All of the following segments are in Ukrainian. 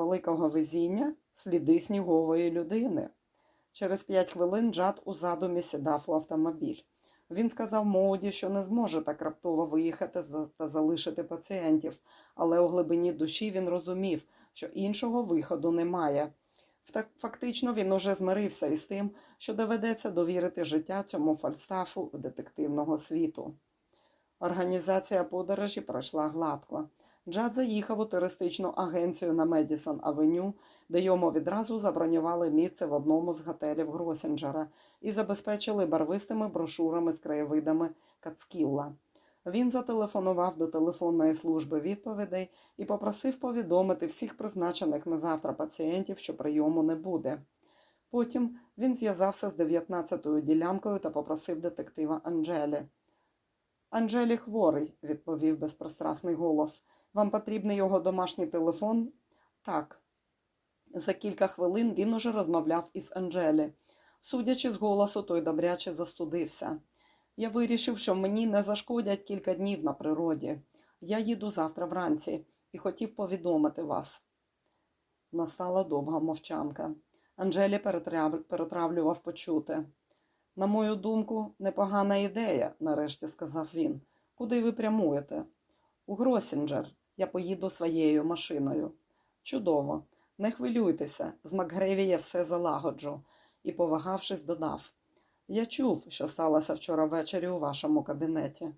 великого везіння сліди снігової людини. Через п'ять хвилин Джад у задумі сідав у автомобіль. Він сказав Моуді, що не зможе так раптово виїхати та залишити пацієнтів, але у глибині душі він розумів, що іншого виходу немає. Фактично він уже змирився із тим, що доведеться довірити життя цьому фальстафу детективного світу. Організація подорожі пройшла гладко. Джад заїхав у туристичну агенцію на Медісон Авеню, де йому відразу забронювали місце в одному з готелів Гросінджера і забезпечили барвистими брошурами з краєвидами Кацкілла. Він зателефонував до телефонної служби відповідей і попросив повідомити всіх призначених на завтра пацієнтів, що прийому не буде. Потім він зв'язався з 19-ю ділянкою та попросив детектива Анджелі. Анджелі хворий, відповів безпристрасний голос. Вам потрібний його домашній телефон? Так. За кілька хвилин він уже розмовляв із Анджелі. Судячи з голосу, той добряче застудився. Я вирішив, що мені не зашкодять кілька днів на природі. Я їду завтра вранці і хотів повідомити вас. Настала довга мовчанка. Анджелі перетравлював почути. На мою думку, непогана ідея, нарешті сказав він. Куди ви прямуєте? У Гросінджер. Я поїду своєю машиною. Чудово, не хвилюйтеся, з Макгреві я все залагоджу, і, повагавшись, додав. Я чув, що сталося вчора ввечері у вашому кабінеті.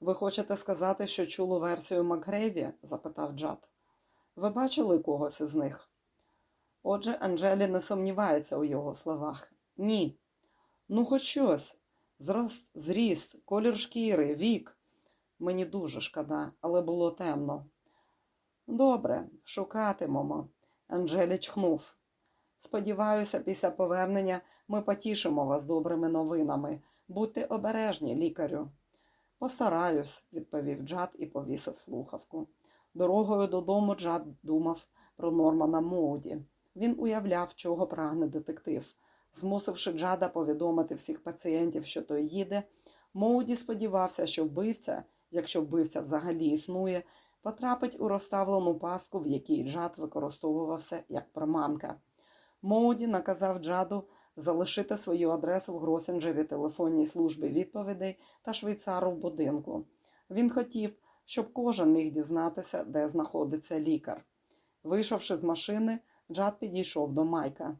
Ви хочете сказати, що чулу версію Макгрейві? запитав Джад. Ви бачили когось із них? Отже, Анджелі не сумнівається у його словах. Ні. Ну, хоч щось. Зрост, зріст, колір шкіри, вік. Мені дуже шкода, але було темно. Добре, шукатимемо. Анджелі чхнув. Сподіваюся, після повернення ми потішимо вас добрими новинами. Будьте обережні, лікарю. Постараюсь, відповів Джад і повісив слухавку. Дорогою додому Джад думав про Нормана Моуді. Він уявляв, чого прагне детектив. Змусивши Джада повідомити всіх пацієнтів, що той їде, Моуді сподівався, що вбивця, якщо вбивця взагалі існує, потрапить у розставлену пастку, в якій Джад використовувався як приманка. Моуді наказав Джаду залишити свою адресу в Гросінджері телефонній службі відповідей та швейцару в будинку. Він хотів, щоб кожен міг дізнатися, де знаходиться лікар. Вийшовши з машини, Джад підійшов до Майка.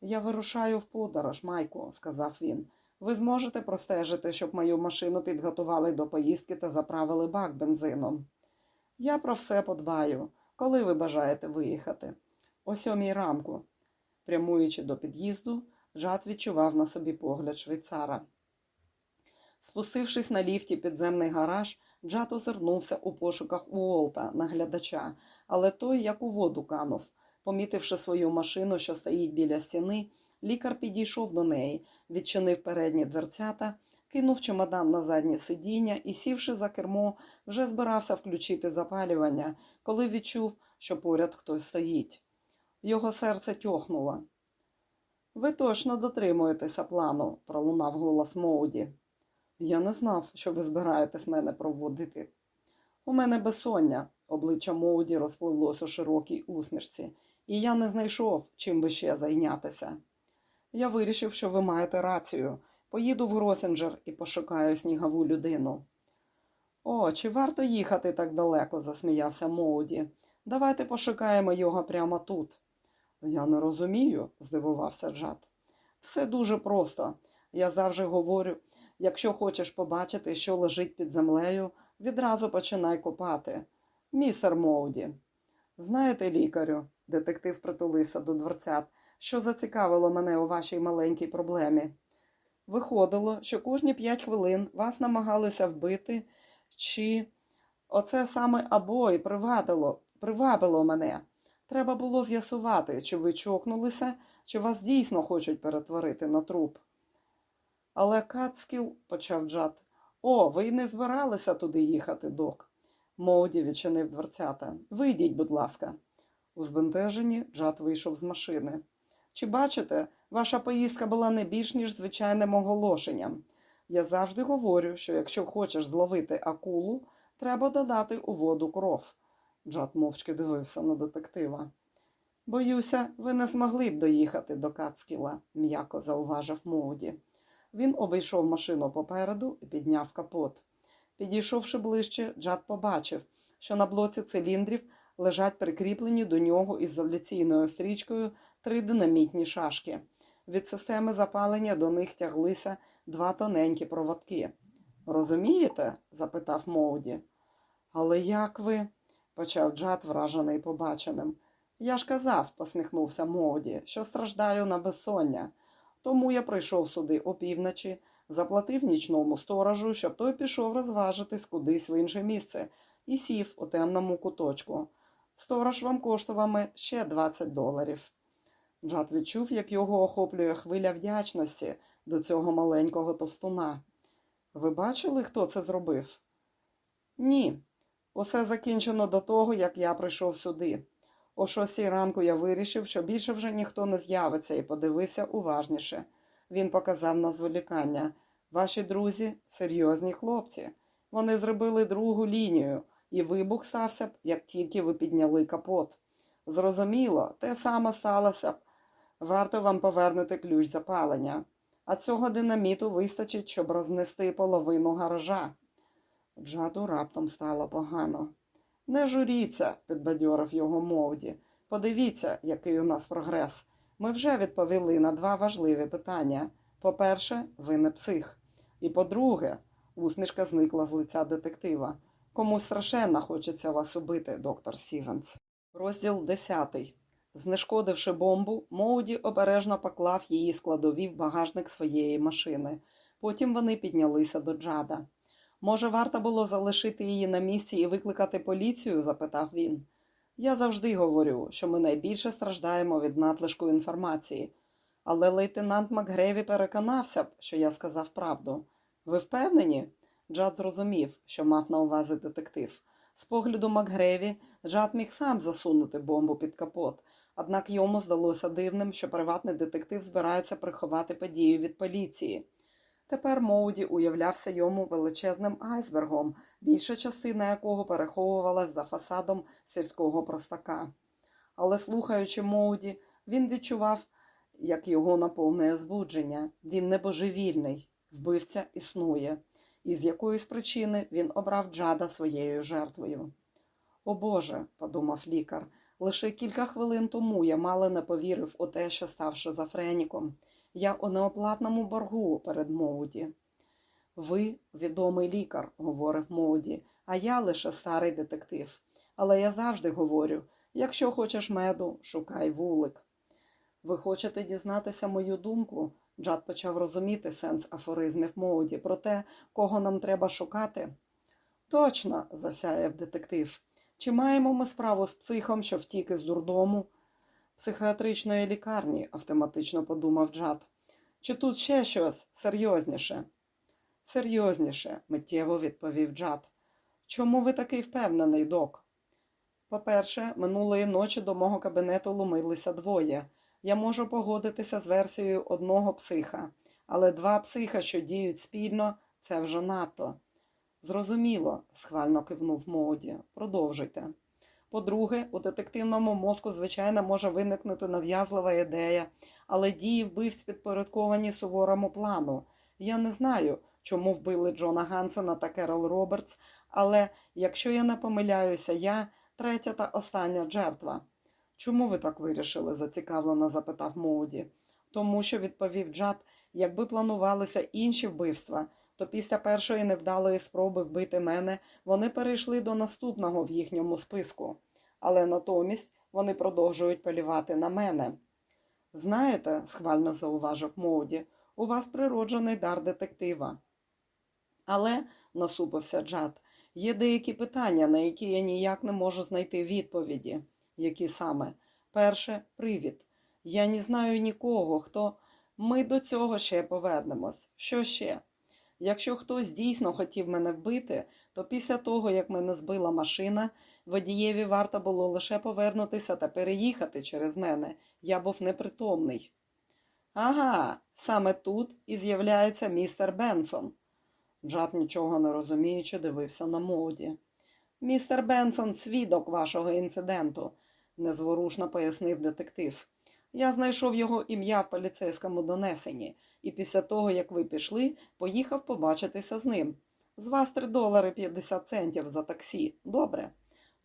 Я вирушаю в подорож, Майку, сказав він. Ви зможете простежити, щоб мою машину підготували до поїздки та заправили бак бензином. Я про все подбаю. Коли ви бажаєте виїхати? О сьомій ранку. Прямуючи до під'їзду, Жад відчував на собі погляд швейцара. Спустившись на ліфті підземний гараж, Джад озирнувся у пошуках Уолта, наглядача, але той, як у воду канув. Помітивши свою машину, що стоїть біля стіни, лікар підійшов до неї, відчинив передні дверцята, кинув чемодан на заднє сидіння і, сівши за кермо, вже збирався включити запалювання, коли відчув, що поряд хтось стоїть. Його серце тьохнуло. Ви точно дотримуєтеся плану, пролунав голос Моуді. Я не знав, що ви збираєтесь мене проводити. У мене безсоння, обличчя Моуді розпливлося у широкій усмішці, і я не знайшов, чим би ще зайнятися. Я вирішив, що ви маєте рацію. Поїду в Гросінджер і пошукаю снігову людину. О, чи варто їхати так далеко? засміявся Моуді. Давайте пошукаємо його прямо тут. Я не розумію, здивувався Джад. Все дуже просто. Я завжди говорю якщо хочеш побачити, що лежить під землею, відразу починай копати. Містер Моуді. Знаєте, лікарю, детектив притулився до дворцят, що зацікавило мене у вашій маленькій проблемі. Виходило, що кожні п'ять хвилин вас намагалися вбити, чи оце саме або і привабило, привабило мене. Треба було з'ясувати, чи ви чокнулися, чи вас дійсно хочуть перетворити на труп. Але Кацкіл, почав Джад, о, ви не збиралися туди їхати, док. Моуді відчинив дверцята. Вийдіть, будь ласка. У збентеженні Джад вийшов з машини. Чи бачите, ваша поїздка була не більш, ніж звичайним оголошенням. Я завжди говорю, що якщо хочеш зловити акулу, треба додати у воду кров. Джад мовчки дивився на детектива. Боюся, ви не змогли б доїхати до Кацкіла, м'яко зауважив Моуді. Він обійшов машину попереду і підняв капот. Підійшовши ближче, Джад побачив, що на блоці циліндрів лежать прикріплені до нього ізоляційною стрічкою три динамітні шашки. Від системи запалення до них тяглися два тоненькі проводки. Розумієте? запитав Моуді. Але як ви? почав Джад, вражений побаченим. Я ж казав, посміхнувся Моуді, що страждаю на безсоння. Тому я прийшов сюди опівночі, заплатив нічному сторожу, щоб той пішов розважитись кудись в інше місце і сів у темному куточку. Сторож вам коштуватиме ще 20 доларів. Джад відчув, як його охоплює хвиля вдячності до цього маленького товстуна. Ви бачили, хто це зробив? Ні. Усе закінчено до того, як я прийшов сюди. О шостій ранку я вирішив, що більше вже ніхто не з'явиться, і подивився уважніше. Він показав на зволікання. Ваші друзі серйозні хлопці. Вони зробили другу лінію, і вибух стався б, як тільки ви підняли капот. Зрозуміло, те саме сталося б. Варто вам повернути ключ запалення, а цього динаміту вистачить, щоб рознести половину гаража. Джаду раптом стало погано. Не журіться, підбадьорив його Моуді. Подивіться, який у нас прогрес. Ми вже відповіли на два важливі питання. По-перше, ви не псих. І по-друге, усмішка зникла з лиця детектива. Комусь страшенно хочеться вас убити, доктор Стівенс. Розділ 10. Знешкодивши бомбу, Моуді обережно поклав її складові в багажник своєї машини. Потім вони піднялися до Джада. Може, варто було залишити її на місці і викликати поліцію? запитав він. Я завжди говорю, що ми найбільше страждаємо від надлишку інформації. Але лейтенант Макгреві переконався б, що я сказав правду. Ви впевнені? Джад зрозумів, що мав на увазі детектив. З погляду Макгреві Джад міг сам засунути бомбу під капот, однак йому здалося дивним, що приватний детектив збирається приховати подію від поліції. Тепер Моуді уявлявся йому величезним айсбергом, більша частина якого переховувалась за фасадом сільського простака. Але, слухаючи Моуді, він відчував, як його наповнює збудження. Він не божевільний, вбивця існує, і з якоїсь причини він обрав Джада своєю жертвою. О Боже, подумав лікар, лише кілька хвилин тому я мало не повірив у те, що став шизофреніком. Я у неоплатному боргу перед Моуді. Ви відомий лікар, говорив Моуді, а я лише старий детектив. Але я завжди говорю якщо хочеш меду, шукай вулик. Ви хочете дізнатися мою думку? Джад почав розуміти сенс афоризмів Моуді про те, кого нам треба шукати. Точно, засяяв детектив. Чи маємо ми справу з психом, що втік із дурдому? Психіатричної лікарні, автоматично подумав Джад. Чи тут ще щось серйозніше? Серйозніше, миттєво відповів Джад. Чому ви такий впевнений, док? По-перше, минулої ночі до мого кабінету ломилися двоє. Я можу погодитися з версією одного психа, але два психа, що діють спільно, це вже надто. Зрозуміло, схвально кивнув Моуді. Продовжуйте. По-друге, у детективному мозку, звичайно, може виникнути нав'язлива ідея, але дії вбивць підпорядковані суворому плану. Я не знаю, чому вбили Джона Гансена та Керол Робертс, але якщо я не помиляюся, я третя та остання жертва. Чому ви так вирішили? зацікавлено запитав Моуді. Тому що, відповів Джад, якби планувалися інші вбивства, то після першої невдалої спроби вбити мене вони перейшли до наступного в їхньому списку, але натомість вони продовжують полювати на мене. Знаєте, схвально зауважив Моуді, у вас природжений дар детектива. Але, насупився Джад, є деякі питання, на які я ніяк не можу знайти відповіді. Які саме? Перше привід. Я не знаю нікого, хто. Ми до цього ще повернемось. Що ще? Якщо хтось дійсно хотів мене вбити, то після того, як мене збила машина, водієві варто було лише повернутися та переїхати через мене. Я був непритомний. Ага, саме тут і з'являється містер Бенсон. Джад, нічого не розуміючи, дивився на моді. Містер Бенсон, свідок вашого інциденту. незворушно пояснив детектив. Я знайшов його ім'я в поліцейському донесенні, і після того, як ви пішли, поїхав побачитися з ним. З вас 3 долари 50 центів за таксі. Добре.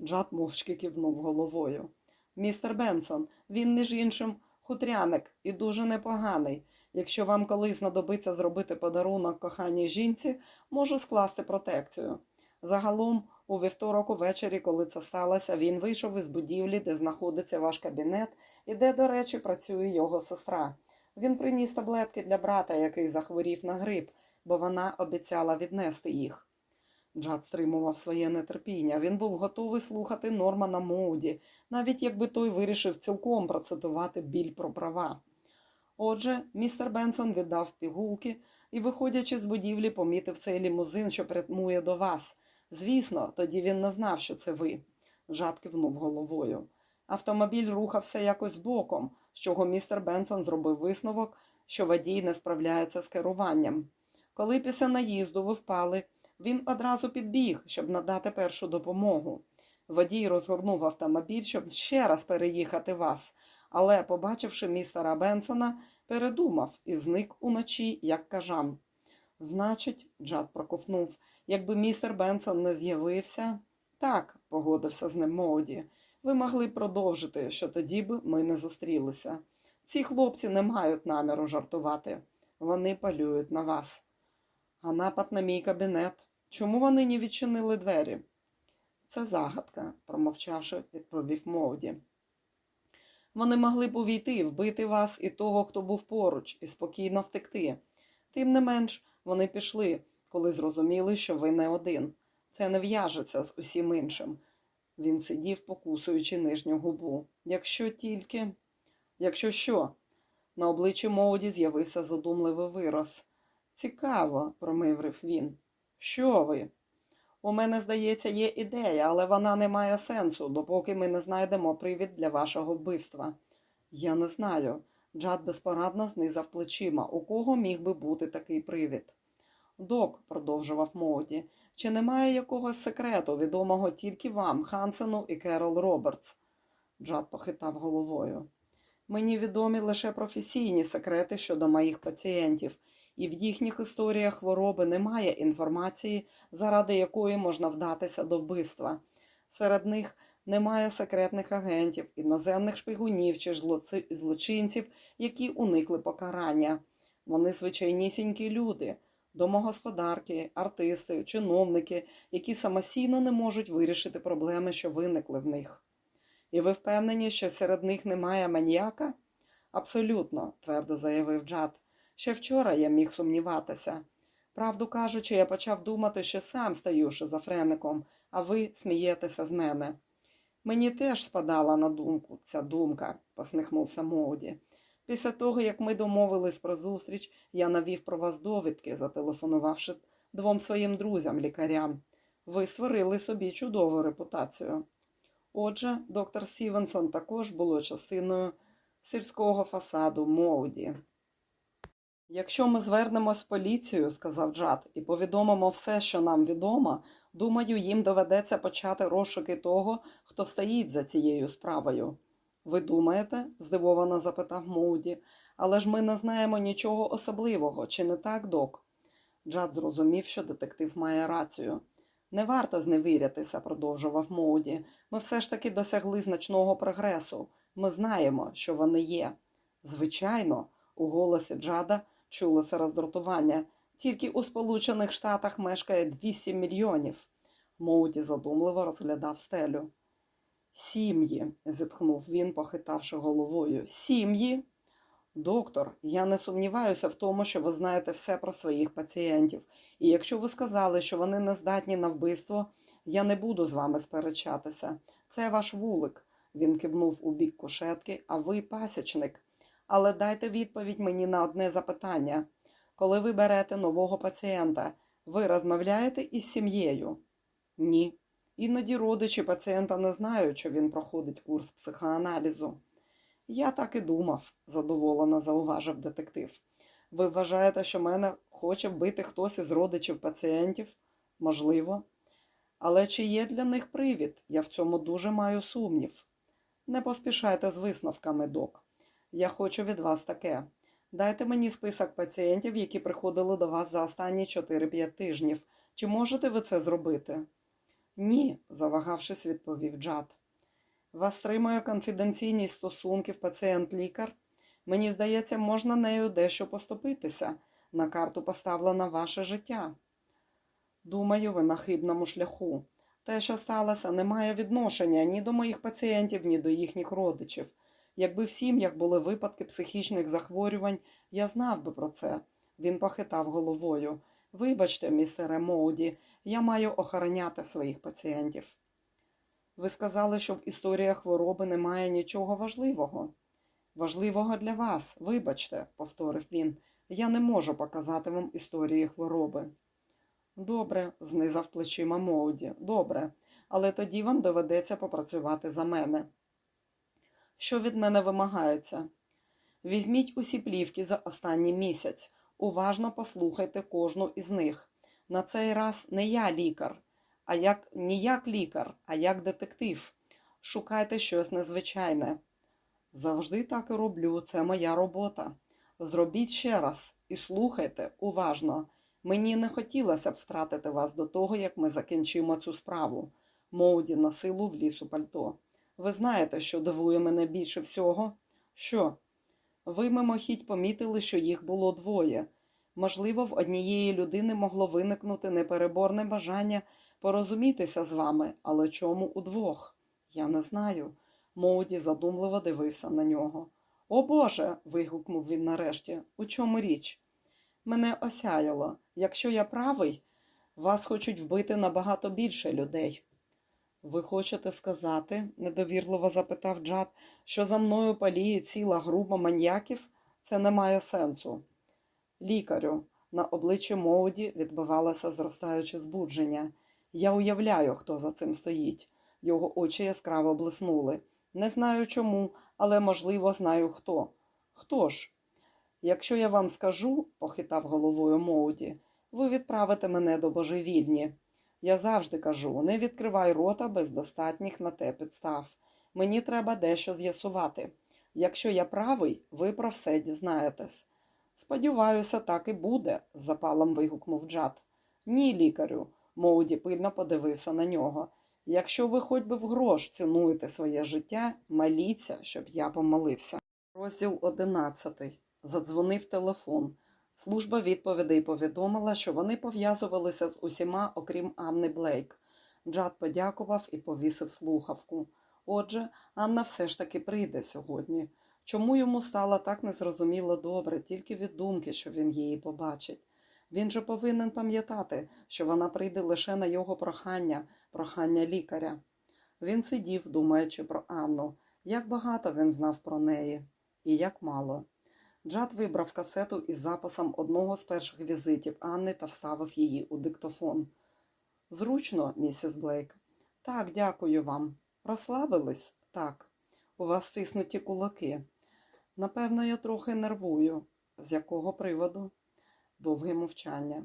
Джад мовчки кивнув головою. Містер Бенсон, він, між іншим, хутряник і дуже непоганий. Якщо вам колись знадобиться зробити подарунок коханій жінці, можу скласти протекцію. Загалом, у вівторок увечері, коли це сталося, він вийшов із будівлі, де знаходиться ваш кабінет, і де, до речі, працює його сестра. Він приніс таблетки для брата, який захворів на грип, бо вона обіцяла віднести їх. Джад стримував своє нетерпіння. Він був готовий слухати Нормана Моуді, навіть якби той вирішив цілком процитувати біль про права. Отже, містер Бенсон віддав пігулки і, виходячи з будівлі, помітив цей лімузин, що прямує до вас. Звісно, тоді він не знав, що це ви. Жад кивнув головою. Автомобіль рухався якось боком, з чого містер Бенсон зробив висновок, що водій не справляється з керуванням. Коли після наїзду ви впали, він одразу підбіг, щоб надати першу допомогу. Водій розгорнув автомобіль, щоб ще раз переїхати вас, але, побачивши містера Бенсона, передумав і зник уночі, як кажан. Значить, Джад проковнув, якби містер Бенсон не з'явився. Так, погодився з ним Моуді. Ви могли продовжити, що тоді б ми не зустрілися. Ці хлопці не мають наміру жартувати. Вони полюють на вас. А напад на мій кабінет. Чому вони не відчинили двері? Це загадка, промовчавши, відповів Моуді. Вони могли б увійти вбити вас і того, хто був поруч, і спокійно втекти. Тим не менш, вони пішли, коли зрозуміли, що ви не один. Це не в'яжеться з усім іншим. Він сидів, покусуючи нижню губу. Якщо тільки. Якщо що? На обличчі Моуді з'явився задумливий вираз. Цікаво, промиврив він. Що ви? У мене, здається, є ідея, але вона не має сенсу, допоки ми не знайдемо привід для вашого вбивства. Я не знаю. Джад безпорадно знизав плечима. У кого міг би бути такий привід? Док, продовжував Моуді, чи немає якогось секрету, відомого тільки вам, Хансену і Керол Робертс? Джад похитав головою. Мені відомі лише професійні секрети щодо моїх пацієнтів, і в їхніх історіях хвороби немає інформації, заради якої можна вдатися до вбивства. Серед них немає секретних агентів, іноземних шпигунів чи злочинців, які уникли покарання. Вони звичайнісінькі люди, домогосподарки, артисти, чиновники, які самостійно не можуть вирішити проблеми, що виникли в них. І ви впевнені, що серед них немає маніяка? Абсолютно, твердо заявив Джад. Ще вчора я міг сумніватися. Правду кажучи, я почав думати, що сам стаю шизофреником, а ви смієтеся з мене. Мені теж спадала на думку ця думка, посміхнувся Моуді. Після того, як ми домовились про зустріч, я навів про вас довідки, зателефонувавши двом своїм друзям, лікарям. Ви створили собі чудову репутацію. Отже, доктор Стівенсон також було частиною сільського фасаду Моуді. Якщо ми звернемось в поліцію, сказав Джад, і повідомимо все, що нам відомо, думаю, їм доведеться почати розшуки того, хто стоїть за цією справою. Ви думаєте? здивовано запитав Моуді, але ж ми не знаємо нічого особливого, чи не так, док? Джад зрозумів, що детектив має рацію. Не варто зневірятися, продовжував Моуді. Ми все ж таки досягли значного прогресу. Ми знаємо, що вони є. Звичайно, у голосі Джада чулося роздратування. Тільки у Сполучених Штатах мешкає 200 мільйонів. Моуді задумливо розглядав стелю. Сім'ї, зітхнув він, похитавши головою. Сім'ї? Доктор, я не сумніваюся в тому, що ви знаєте все про своїх пацієнтів, і якщо ви сказали, що вони не здатні на вбивство, я не буду з вами сперечатися. Це ваш вулик. Він кивнув у бік кушетки, а ви пасічник. Але дайте відповідь мені на одне запитання. Коли ви берете нового пацієнта, ви розмовляєте із сім'єю? Ні. Іноді родичі пацієнта не знають, що він проходить курс психоаналізу. Я так і думав, задоволено зауважив детектив. Ви вважаєте, що мене хоче вбити хтось із родичів пацієнтів? Можливо. Але чи є для них привід? Я в цьому дуже маю сумнів. Не поспішайте з висновками, док. Я хочу від вас таке. Дайте мені список пацієнтів, які приходили до вас за останні 4-5 тижнів. Чи можете ви це зробити? Ні, завагавшись, відповів Джад. Вас стримує конфіденційність стосунків пацієнт-лікар? Мені здається, можна нею дещо поступитися. На карту поставлено ваше життя. Думаю, ви на хибному шляху. Те, що сталося, не має відношення ні до моїх пацієнтів, ні до їхніх родичів. Якби в сім'ях були випадки психічних захворювань, я знав би про це. Він похитав головою. Вибачте, місере Моуді, я маю охороняти своїх пацієнтів. Ви сказали, що в історіях хвороби немає нічого важливого. Важливого для вас, вибачте, повторив він. Я не можу показати вам історії хвороби. Добре, знизав плечима Моуді. Добре, але тоді вам доведеться попрацювати за мене. Що від мене вимагається? Візьміть усі плівки за останній місяць. Уважно послухайте кожну із них. На цей раз не я лікар, а як не як лікар, а як детектив. Шукайте щось незвичайне. Завжди так і роблю, це моя робота. Зробіть ще раз і слухайте уважно. Мені не хотілося б втратити вас до того, як ми закінчимо цю справу. Моуді на силу вліз у пальто. Ви знаєте, що дивує мене більше всього? Що? Ви мимохідь помітили, що їх було двоє. Можливо, в однієї людини могло виникнути непереборне бажання порозумітися з вами, але чому удвох? Я не знаю. Моуді задумливо дивився на нього. О Боже. вигукнув він нарешті. У чому річ? Мене осяяло. Якщо я правий, вас хочуть вбити набагато більше людей. Ви хочете сказати, недовірливо запитав Джад, що за мною паліє ціла група маньяків? Це не має сенсу. Лікарю, на обличчі Моуді відбивалося зростаюче збудження. Я уявляю, хто за цим стоїть. Його очі яскраво блиснули. Не знаю чому, але, можливо, знаю хто. Хто ж? Якщо я вам скажу, похитав головою Моуді, ви відправите мене до божевільні. Я завжди кажу, не відкривай рота без достатніх на те підстав. Мені треба дещо з'ясувати. Якщо я правий, ви про все дізнаєтесь. Сподіваюся, так і буде, запалом вигукнув Джад. Ні, лікарю, Моуді пильно подивився на нього. Якщо ви хоч би в грош цінуєте своє життя, моліться, щоб я помолився. Розділ одинадцятий. Задзвонив телефон. Служба відповідей повідомила, що вони пов'язувалися з усіма, окрім Анни Блейк. Джад подякував і повісив слухавку. Отже, Анна все ж таки прийде сьогодні. Чому йому стало так незрозуміло добре, тільки від думки, що він її побачить? Він же повинен пам'ятати, що вона прийде лише на його прохання, прохання лікаря. Він сидів, думаючи про Анну, як багато він знав про неї, і як мало. Джад вибрав касету із записом одного з перших візитів Анни та вставив її у диктофон. Зручно, місіс Блейк. Так, дякую вам. Розслабились? Так. У вас стиснуті кулаки. Напевно, я трохи нервую. З якого приводу? Довге мовчання.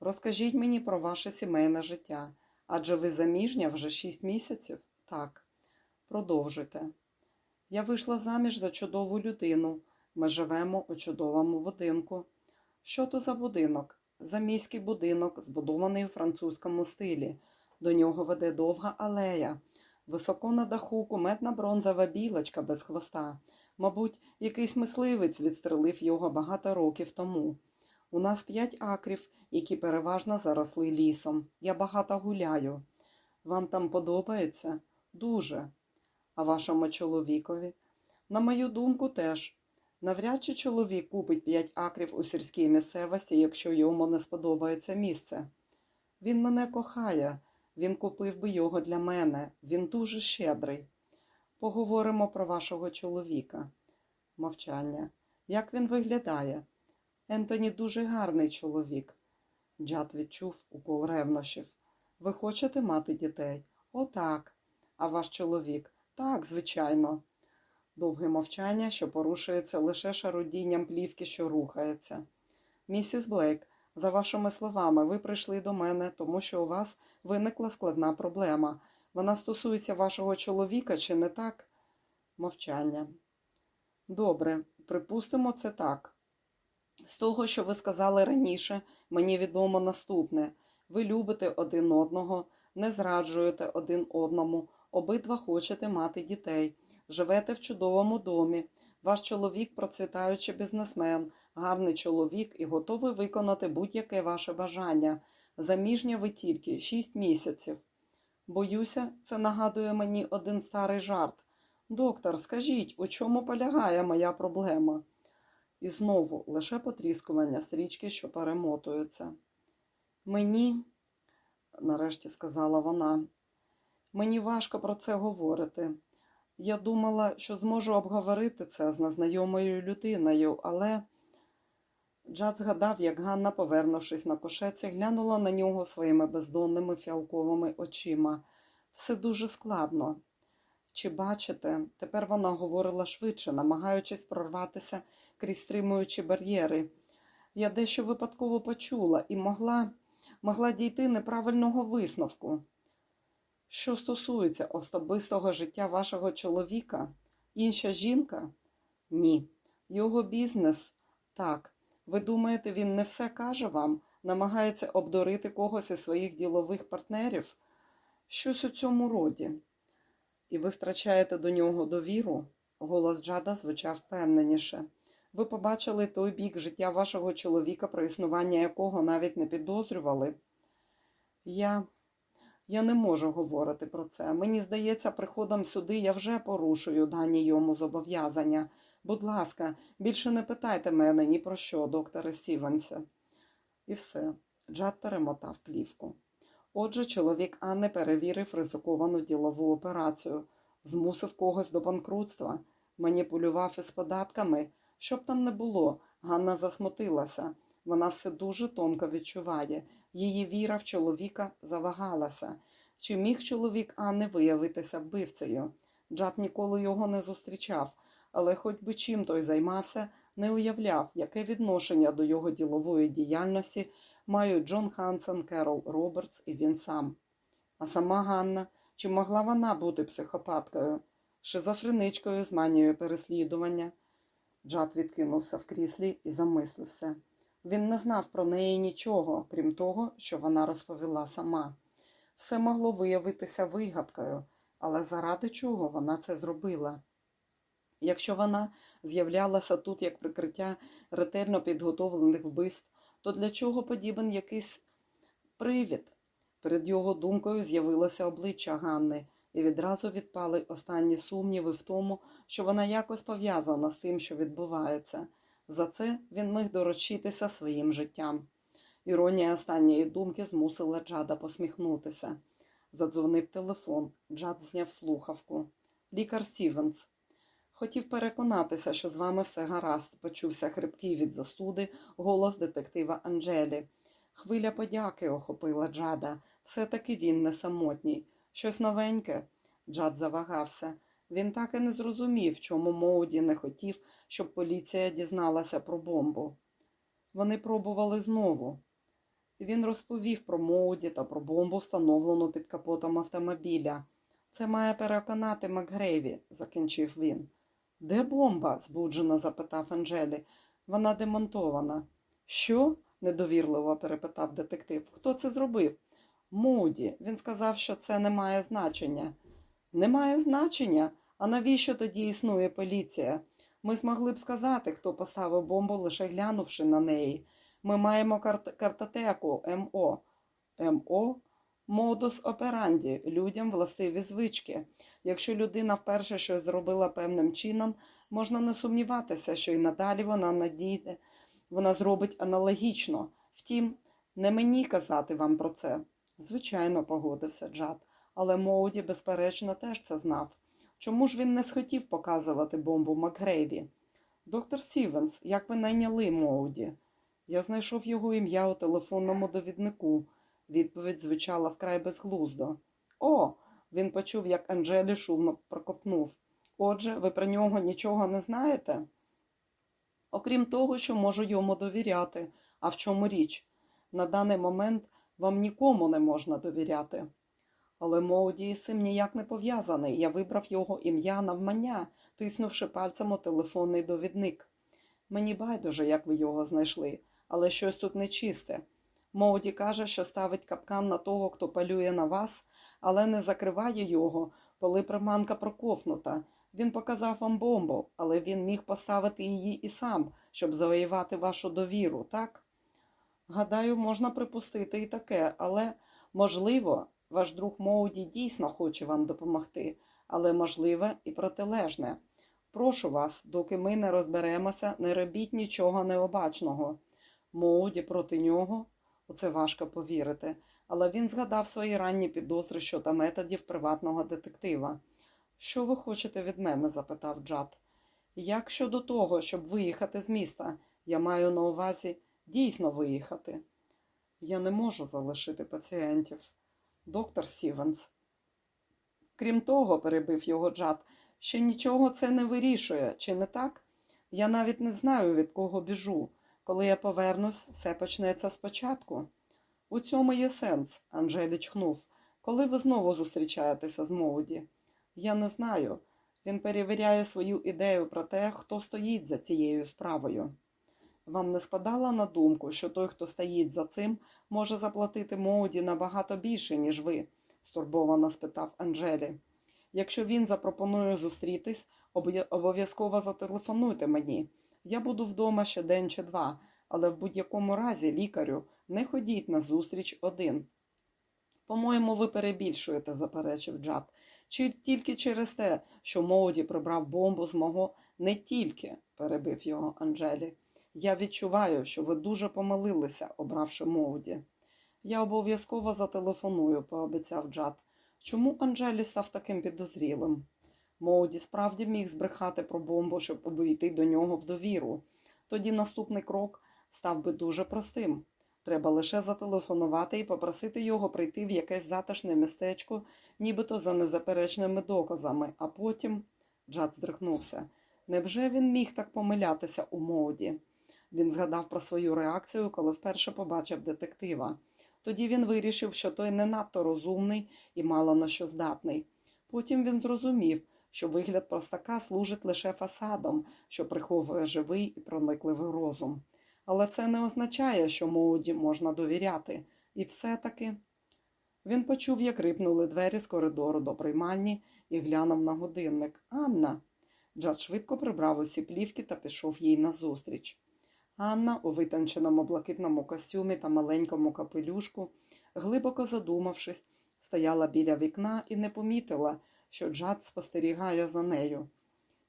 Розкажіть мені про ваше сімейне життя. Адже ви заміжня вже шість місяців? Так. Продовжуйте. Я вийшла заміж за чудову людину. Ми живемо у чудовому будинку. Що то за будинок? Заміський будинок, збудований у французькому стилі. До нього веде довга алея. Високо на даху куметна бронзова білочка без хвоста. Мабуть, якийсь мисливець відстрелив його багато років тому. У нас п'ять акрів, які переважно заросли лісом. Я багато гуляю. Вам там подобається? Дуже. А вашому чоловікові? На мою думку, теж. Навряд чи чоловік купить п'ять акрів у сільській місцевості, якщо йому не сподобається місце. Він мене кохає, він купив би його для мене, він дуже щедрий. Поговоримо про вашого чоловіка. Мовчання. Як він виглядає? Ентоні дуже гарний чоловік. Джад відчув укол ревнощів. Ви хочете мати дітей? Отак. А ваш чоловік? Так, звичайно. Довге мовчання, що порушується лише шарудінням плівки, що рухається. Місіс Блейк, за вашими словами, ви прийшли до мене, тому що у вас виникла складна проблема. Вона стосується вашого чоловіка, чи не так? Мовчання. Добре, припустимо це так. З того, що ви сказали раніше, мені відомо наступне. Ви любите один одного, не зраджуєте один одному, обидва хочете мати дітей, живете в чудовому домі. Ваш чоловік процвітаючий бізнесмен, гарний чоловік і готовий виконати будь-яке ваше бажання. Заміжня ви тільки 6 місяців. Боюся, це нагадує мені один старий жарт. Доктор, скажіть, у чому полягає моя проблема? І знову лише потріскування стрічки, що перемотуються. Мені, нарешті сказала вона, мені важко про це говорити. Я думала, що зможу обговорити це з незнайомою людиною, але Джад згадав, як Ганна, повернувшись на кошеці, глянула на нього своїми бездонними фіалковими очима. Все дуже складно. Чи бачите, тепер вона говорила швидше, намагаючись прорватися крізь стримуючі бар'єри. Я дещо випадково почула і могла, могла дійти неправильного висновку. Що стосується особистого життя вашого чоловіка, інша жінка? Ні. Його бізнес так. Ви думаєте, він не все каже вам, намагається обдурити когось із своїх ділових партнерів? Щось у цьому роді. І ви втрачаєте до нього довіру? Голос Джада звучав впевненіше. Ви побачили той бік життя вашого чоловіка, про існування якого навіть не підозрювали? Я я не можу говорити про це. Мені здається, приходом сюди я вже порушую дані йому зобов'язання. Будь ласка, більше не питайте мене ні про що, докторе Стівенсе. І все. Джад перемотав плівку. Отже, чоловік Анни перевірив ризиковану ділову операцію, змусив когось до банкрутства, маніпулював із податками. Щоб там не було, Ганна засмутилася. Вона все дуже тонко відчуває. Її віра в чоловіка завагалася. Чи міг чоловік Анни виявитися вбивцею? Джад ніколи його не зустрічав, але хоч би чим той займався, не уявляв, яке відношення до його ділової діяльності мають Джон Хансен, Керол Робертс і він сам. А сама Ганна, чи могла вона бути психопаткою, шизофреничкою з манією переслідування? Джад відкинувся в кріслі і замислився. Він не знав про неї нічого, крім того, що вона розповіла сама. Все могло виявитися вигадкою, але заради чого вона це зробила? Якщо вона з'являлася тут як прикриття ретельно підготовлених вбивств, то для чого подібен якийсь привід? Перед його думкою з'явилося обличчя Ганни, і відразу відпали останні сумніви в тому, що вона якось пов'язана з тим, що відбувається. За це він міг доручитися своїм життям. Іронія останньої думки змусила Джада посміхнутися. Задзвонив телефон. Джад зняв слухавку. Лікар Стівенс. Хотів переконатися, що з вами все гаразд, почувся хрипкий від застуди голос детектива Анджелі. Хвиля подяки охопила Джада. Все-таки він не самотній. Щось новеньке. Джад завагався. Він так і не зрозумів, чому Моуді не хотів, щоб поліція дізналася про бомбу. Вони пробували знову. Він розповів про Моуді та про бомбу, встановлену під капотом автомобіля. Це має переконати Макгрейві, закінчив він. Де бомба? збуджено запитав Анджелі. Вона демонтована. Що? недовірливо перепитав детектив. Хто це зробив? Моуді. Він сказав, що це не має значення. Не має значення? А навіщо тоді існує поліція? Ми змогли б сказати, хто поставив бомбу, лише глянувши на неї. Ми маємо карт картотеку МО. МО модус операнді, людям властиві звички. Якщо людина вперше щось зробила певним чином, можна не сумніватися, що і надалі вона надійде, вона зробить аналогічно. Втім, не мені казати вам про це. Звичайно, погодився Джад, але Моуді, безперечно, теж це знав. Чому ж він не схотів показувати бомбу Макгрейві? Доктор Стівенс, як ви найняли Моуді? Я знайшов його ім'я у телефонному довіднику. Відповідь звучала вкрай безглуздо. О, він почув, як Анджелі шумно прокопнув. Отже, ви про нього нічого не знаєте? Окрім того, що можу йому довіряти. А в чому річ? На даний момент вам нікому не можна довіряти. Але Моуді із цим ніяк не пов'язаний. Я вибрав його ім'я навмання, тиснувши пальцем у телефонний довідник. Мені байдуже, як ви його знайшли, але щось тут нечисте. Моуді каже, що ставить капкан на того, хто палює на вас, але не закриває його, коли приманка проковнута. Він показав вам бомбу, але він міг поставити її і сам, щоб завоювати вашу довіру, так? Гадаю, можна припустити і таке, але, можливо, ваш друг Моуді дійсно хоче вам допомогти, але можливе і протилежне. Прошу вас, доки ми не розберемося, не робіть нічого необачного. Моуді проти нього, у це важко повірити, але він згадав свої ранні підозри щодо методів приватного детектива. Що ви хочете від мене? запитав Джад. Як щодо того, щоб виїхати з міста, я маю на увазі дійсно виїхати. Я не можу залишити пацієнтів. Доктор Стівенс. Крім того, перебив його Джад, ще нічого це не вирішує, чи не так? Я навіть не знаю, від кого біжу. Коли я повернусь, все почнеться спочатку. У цьому є сенс, Анжелі чхнув. Коли ви знову зустрічаєтеся з Моуді? Я не знаю. Він перевіряє свою ідею про те, хто стоїть за цією справою. Вам не спадало на думку, що той, хто стоїть за цим, може заплатити Моуді набагато більше, ніж ви? стурбовано спитав Анжелі. Якщо він запропонує зустрітись, обов'язково зателефонуйте мені. Я буду вдома ще день чи два, але в будь-якому разі, лікарю, не ходіть на зустріч один. По-моєму, ви перебільшуєте, заперечив Джад. Чи тільки через те, що Моуді прибрав бомбу з мого не тільки, перебив його Анжелі. Я відчуваю, що ви дуже помилилися, обравши Моуді. Я обов'язково зателефоную, пообіцяв Джад. Чому Анжелі став таким підозрілим? Моуді справді міг збрехати про бомбу, щоб обійти до нього в довіру. Тоді наступний крок став би дуже простим. Треба лише зателефонувати і попросити його прийти в якесь затишне містечко, нібито за незаперечними доказами, а потім Джад здригнувся. Невже він міг так помилятися у Моуді? Він згадав про свою реакцію, коли вперше побачив детектива. Тоді він вирішив, що той не надто розумний і мало на що здатний. Потім він зрозумів, що вигляд простака служить лише фасадом, що приховує живий і проникливий розум. Але це не означає, що Моуді можна довіряти. І все-таки він почув, як рипнули двері з коридору до приймальні і глянув на годинник. Анна. Джад швидко прибрав усі плівки та пішов їй назустріч. Анна, у витонченому блакитному костюмі та маленькому капелюшку, глибоко задумавшись, стояла біля вікна і не помітила, що Джад спостерігає за нею.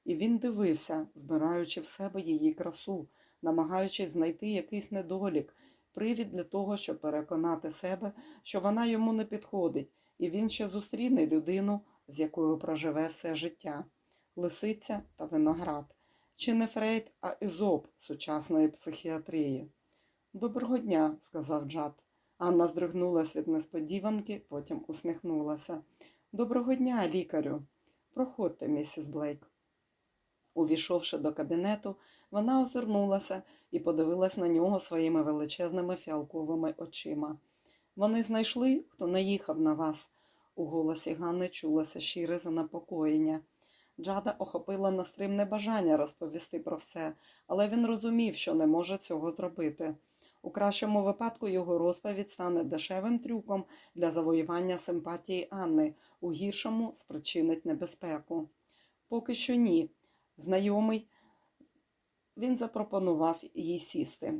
І він дивився, вбираючи в себе її красу, намагаючись знайти якийсь недолік, привід для того, щоб переконати себе, що вона йому не підходить, і він ще зустріне людину, з якою проживе все життя лисиця та виноград. Чи не Фрейд, а Ізоп сучасної психіатрії. Доброго дня, сказав Джад. Анна здригнулась від несподіванки, потім усміхнулася. Доброго дня, лікарю. Проходьте, місіс Блейк. Увійшовши до кабінету, вона озирнулася і подивилась на нього своїми величезними фіалковими очима. Вони знайшли, хто наїхав на вас. У голосі Ганни чулося щире занепокоєння. Джада охопила настримне бажання розповісти про все, але він розумів, що не може цього зробити. У кращому випадку його розповідь стане дешевим трюком для завоювання симпатії Анни, у гіршому спричинить небезпеку. Поки що ні. Знайомий він запропонував їй сісти.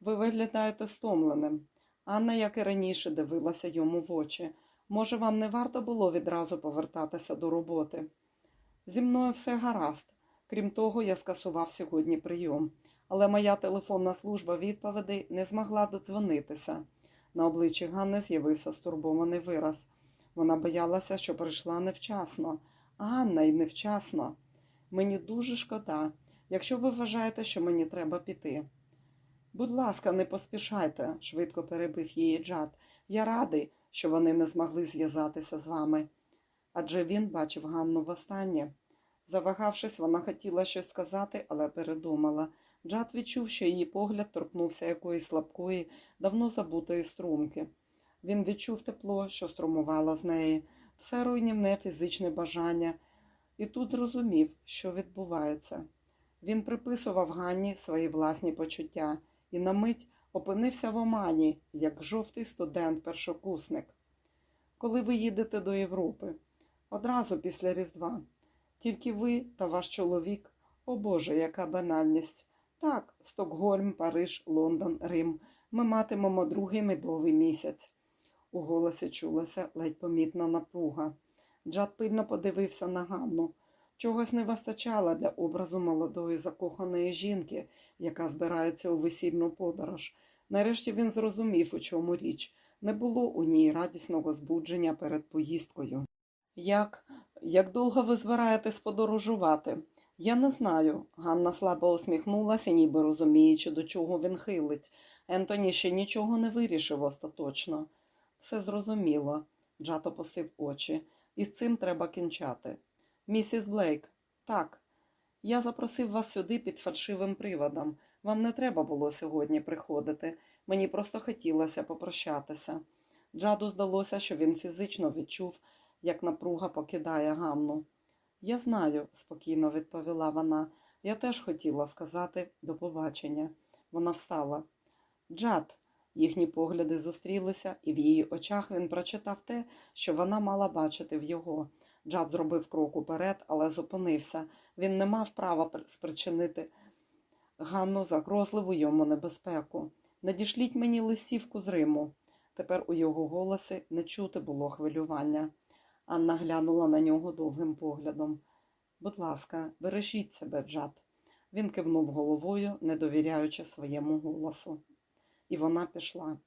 Ви виглядаєте стомленим. Анна, як і раніше, дивилася йому в очі. Може, вам не варто було відразу повертатися до роботи? Зі мною все гаразд. Крім того, я скасував сьогодні прийом, але моя телефонна служба відповідей не змогла додзвонитися. На обличчі Ганни з'явився стурбований вираз. Вона боялася, що прийшла невчасно. Ганна й невчасно. Мені дуже шкода, якщо ви вважаєте, що мені треба піти. Будь ласка, не поспішайте, швидко перебив її Джад. Я радий, що вони не змогли зв'язатися з вами. Адже він бачив Ганну востаннє. Завагавшись, вона хотіла щось сказати, але передумала. Джад відчув, що її погляд торкнувся якоїсь слабкої, давно забутої струнки. Він відчув тепло, що струмувало з неї, все руйнівне фізичне бажання, і тут зрозумів, що відбувається. Він приписував Ганні свої власні почуття і на мить опинився в омані, як жовтий студент-першокусник. Коли ви їдете до Європи, одразу після Різдва, тільки ви та ваш чоловік, о Боже, яка банальність. Так, Стокгольм, Париж, Лондон, Рим. Ми матимемо другий медовий місяць. У голосі чулася ледь помітна напруга. Джад пильно подивився на Ганну. Чогось не вистачало для образу молодої закоханої жінки, яка збирається у весільну подорож. Нарешті він зрозумів, у чому річ. Не було у ній радісного збудження перед поїздкою. Як Як довго ви збираєтесь подорожувати? Я не знаю. Ганна слабо усміхнулася, ніби розуміючи, до чого він хилить. Ентоні ще нічого не вирішив остаточно. Все зрозуміло, Джат опустив очі. І з цим треба кінчати. Місіс Блейк, так, я запросив вас сюди під фальшивим приводом. Вам не треба було сьогодні приходити. Мені просто хотілося попрощатися. Джаду здалося, що він фізично відчув, як напруга покидає Ганну. Я знаю, спокійно відповіла вона. Я теж хотіла сказати до побачення. Вона встала. Джад, їхні погляди зустрілися, і в її очах він прочитав те, що вона мала бачити в його. Джад зробив крок уперед, але зупинився. Він не мав права спричинити Ганну загрозливу йому небезпеку. Надішліть мені листівку з Риму. Тепер у його голосі не чути було хвилювання. Анна глянула на нього довгим поглядом. Будь ласка, бережіть себе, Джад. Він кивнув головою, не довіряючи своєму голосу. І вона пішла.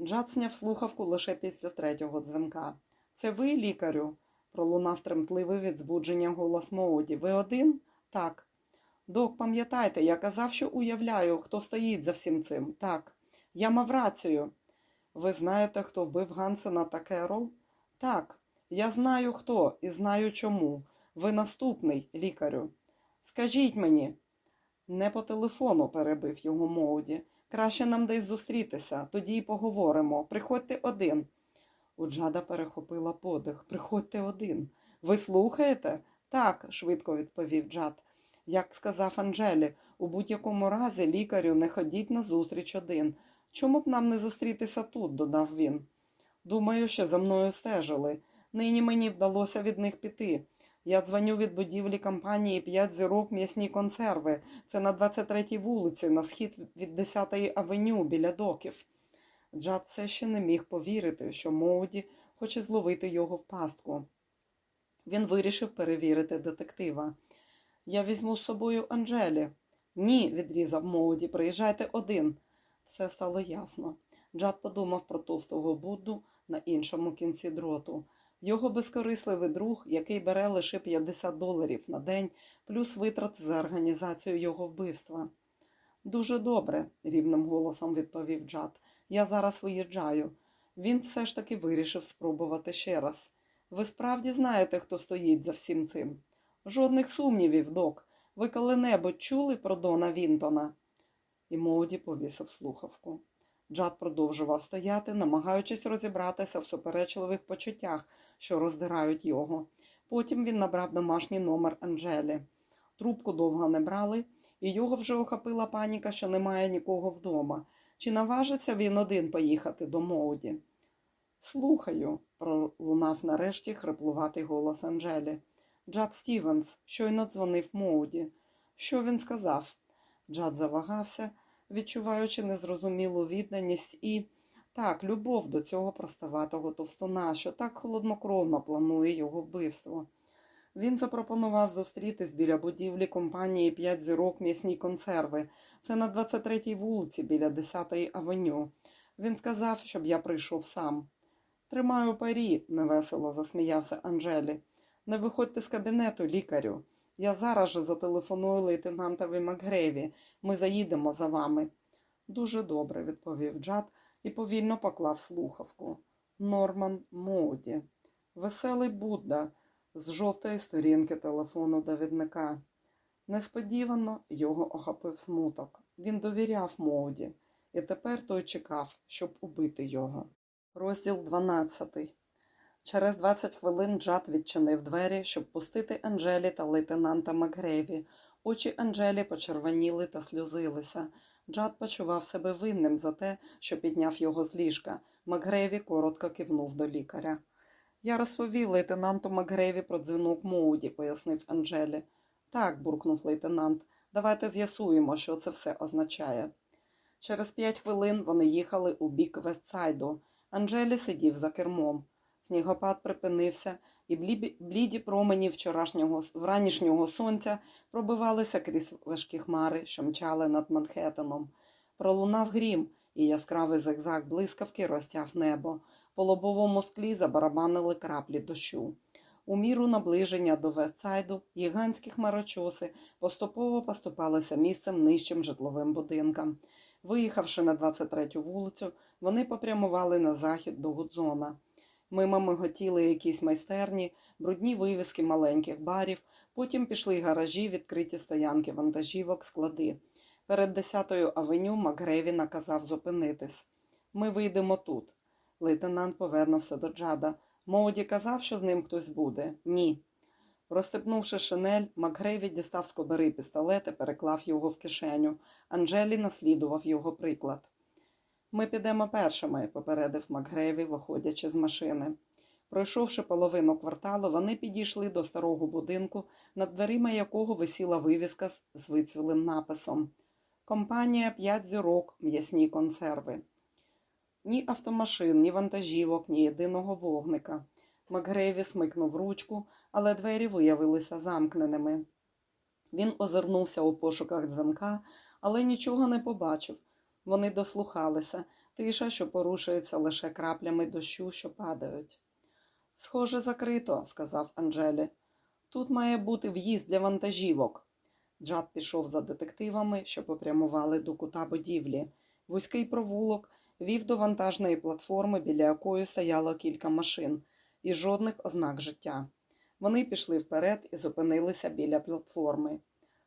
Джад зняв слухавку лише після третього дзвінка. Це ви, лікарю? пролунав тремтливий від збудження голос Моуді. Ви один? Так. Док, пам'ятайте, я казав, що уявляю, хто стоїть за всім цим. Так. Я мав рацію. Ви знаєте, хто вбив Гансена та Керол? Так. Я знаю хто і знаю чому. Ви наступний, лікарю. Скажіть мені, не по телефону, перебив його Моуді. Краще нам десь зустрітися, тоді й поговоримо. Приходьте один. У Джада перехопила подих. Приходьте один. Ви слухаєте? Так, швидко відповів Джад. Як сказав Анджелі, у будь-якому разі лікарю не ходіть на зустріч один. Чому б нам не зустрітися тут? додав він. Думаю, що за мною стежили. Нині мені вдалося від них піти. Я дзвоню від будівлі компанії «П'ять зірок м'ясні консерви. Це на 23-й вулиці, на схід від 10-ї авеню біля доків. Джад все ще не міг повірити, що Моуді хоче зловити його в пастку. Він вирішив перевірити детектива. Я візьму з собою Анджелі. Ні, відрізав Моуді, приїжджайте один. Все стало ясно. Джад подумав про товстого Будду на іншому кінці дроту. Його безкорисливий друг, який бере лише 50 доларів на день, плюс витрати за організацію його вбивства. Дуже добре, рівним голосом відповів Джад. Я зараз виїжджаю. Він все ж таки вирішив спробувати ще раз. Ви справді знаєте, хто стоїть за всім цим? Жодних сумнівів, док. Ви коли-небудь чули про Дона Вінтона? І Моуді повісив слухавку. Джад продовжував стояти, намагаючись розібратися в суперечливих почуттях, що роздирають його. Потім він набрав домашній номер Анджелі. Трубку довго не брали, і його вже охопила паніка, що немає нікого вдома. Чи наважиться він один поїхати до Моуді? Слухаю, пролунав нарешті хриплуватий голос Анджелі. Джад Стівенс щойно дзвонив Моуді. Що він сказав? Джад завагався, відчуваючи незрозумілу відданість і так, любов до цього простоватого товстуна, що так холоднокровно планує його вбивство. Він запропонував зустрітись біля будівлі компанії «П'ять зірок м'ясні консерви. Це на 23-й вулиці біля 10-ї авеню. Він сказав, щоб я прийшов сам. Тримаю парі, невесело засміявся Анжелі. Не виходьте з кабінету, лікарю. Я зараз же зателефоную лейтенантові Макгреві. Ми заїдемо за вами. Дуже добре, відповів Джад і повільно поклав слухавку. Норман Моуді. Веселий Будда з жовтої сторінки телефону довідника. Несподівано його охопив смуток. Він довіряв Моуді, і тепер той чекав, щоб убити його. Розділ 12. Через 20 хвилин Джад відчинив двері, щоб пустити Анджелі та лейтенанта Макгрейві. Очі Анджелі почервоніли та сльозилися. Джад почував себе винним за те, що підняв його з ліжка. Макгрейві коротко кивнув до лікаря. Я розповів лейтенанту Макгрейві про дзвінок Моуді, пояснив Анджелі. Так, буркнув лейтенант. Давайте з'ясуємо, що це все означає. Через п'ять хвилин вони їхали у бік Вестсайду. Анджелі сидів за кермом. Снігопад припинився, і бліді промені вчорашнього вранішнього сонця пробивалися крізь важкі хмари, що мчали над Манхеттеном. Пролунав грім, і яскравий зигзаг блискавки розтяв небо. По лобовому склі забарабанили краплі дощу. У міру наближення до Вестсайду гігантські хмарочоси поступово поступалися місцем нижчим житловим будинкам. Виїхавши на 23-ю вулицю, вони попрямували на захід до Гудзона. Мимо миготіли якісь майстерні, брудні вивіски маленьких барів, потім пішли гаражі, відкриті стоянки вантажівок, склади. Перед 10-ю авеню Макгреві наказав зупинитись. Ми вийдемо тут. Лейтенант повернувся до Джада. Моуді казав, що з ним хтось буде. Ні. Розстепнувши шинель, Макгрейві дістав з кобери пістолет і переклав його в кишеню. Анджелі наслідував його приклад. Ми підемо першими, попередив Макгрейві, виходячи з машини. Пройшовши половину кварталу, вони підійшли до старого будинку, над дверима якого висіла вивіска з- вицвілим написом Компанія «П'ять зірок, м'ясні консерви. Ні автомашин, ні вантажівок, ні єдиного вогника. Макгрейві смикнув ручку, але двері виявилися замкненими. Він озирнувся у пошуках дзвінка, але нічого не побачив. Вони дослухалися, тиша, що порушується лише краплями дощу, що падають. Схоже, закрито, сказав Анджелі. Тут має бути в'їзд для вантажівок. Джад пішов за детективами, що попрямували до кута будівлі. Вузький провулок вів до вантажної платформи, біля якої стояло кілька машин, і жодних ознак життя. Вони пішли вперед і зупинилися біля платформи.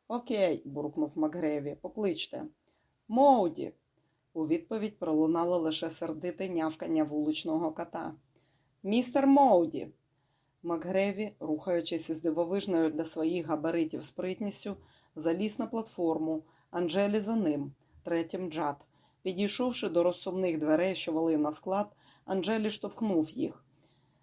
Окей, буркнув Макгреві, покличте. Моуді. У відповідь пролунало лише сердите нявкання вуличного кота. Містер Моуді. Макгреві, рухаючись із дивовижною для своїх габаритів спритністю, заліз на платформу, Анджелі за ним, третім Джад. Підійшовши до розсувних дверей, що вели на склад, Анджелі штовхнув їх.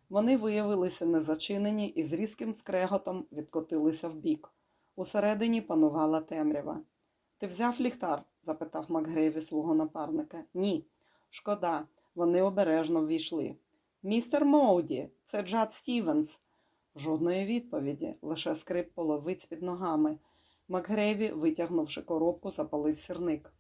Вони виявилися незачинені і з різким скреготом відкотилися вбік. Усередині панувала темрява. Ти взяв ліхтар? Запитав Макгрейві свого напарника. Ні. Шкода, вони обережно ввійшли. Містер Моуді, це Джад Стівенс. Жодної відповіді, лише скрип половиць під ногами. Макгрейві, витягнувши коробку, запалив сірник.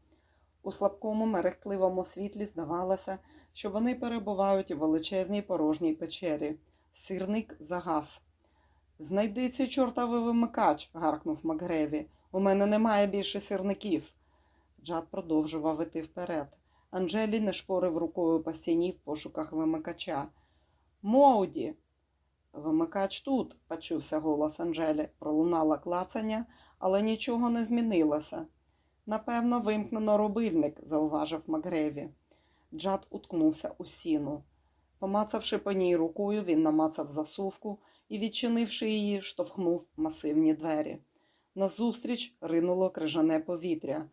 У слабкому мерехтливому світлі здавалося, що вони перебувають у величезній порожній печері. Сірник загас. Знайди цей чортовий вимикач, гаркнув Макгреві. У мене немає більше сірників. Джад продовжував іти вперед. Анджелі не шпорив рукою по стіні в пошуках вимикача. Моуді. Вимикач тут, почувся голос Анджелі. Пролунало клацання, але нічого не змінилося. Напевно, вимкнено рубильник, зауважив Макгреві. Джад уткнувся у стіну. Помацавши по ній рукою, він намацав засувку і, відчинивши її, штовхнув масивні двері. Назустріч ринуло крижане повітря.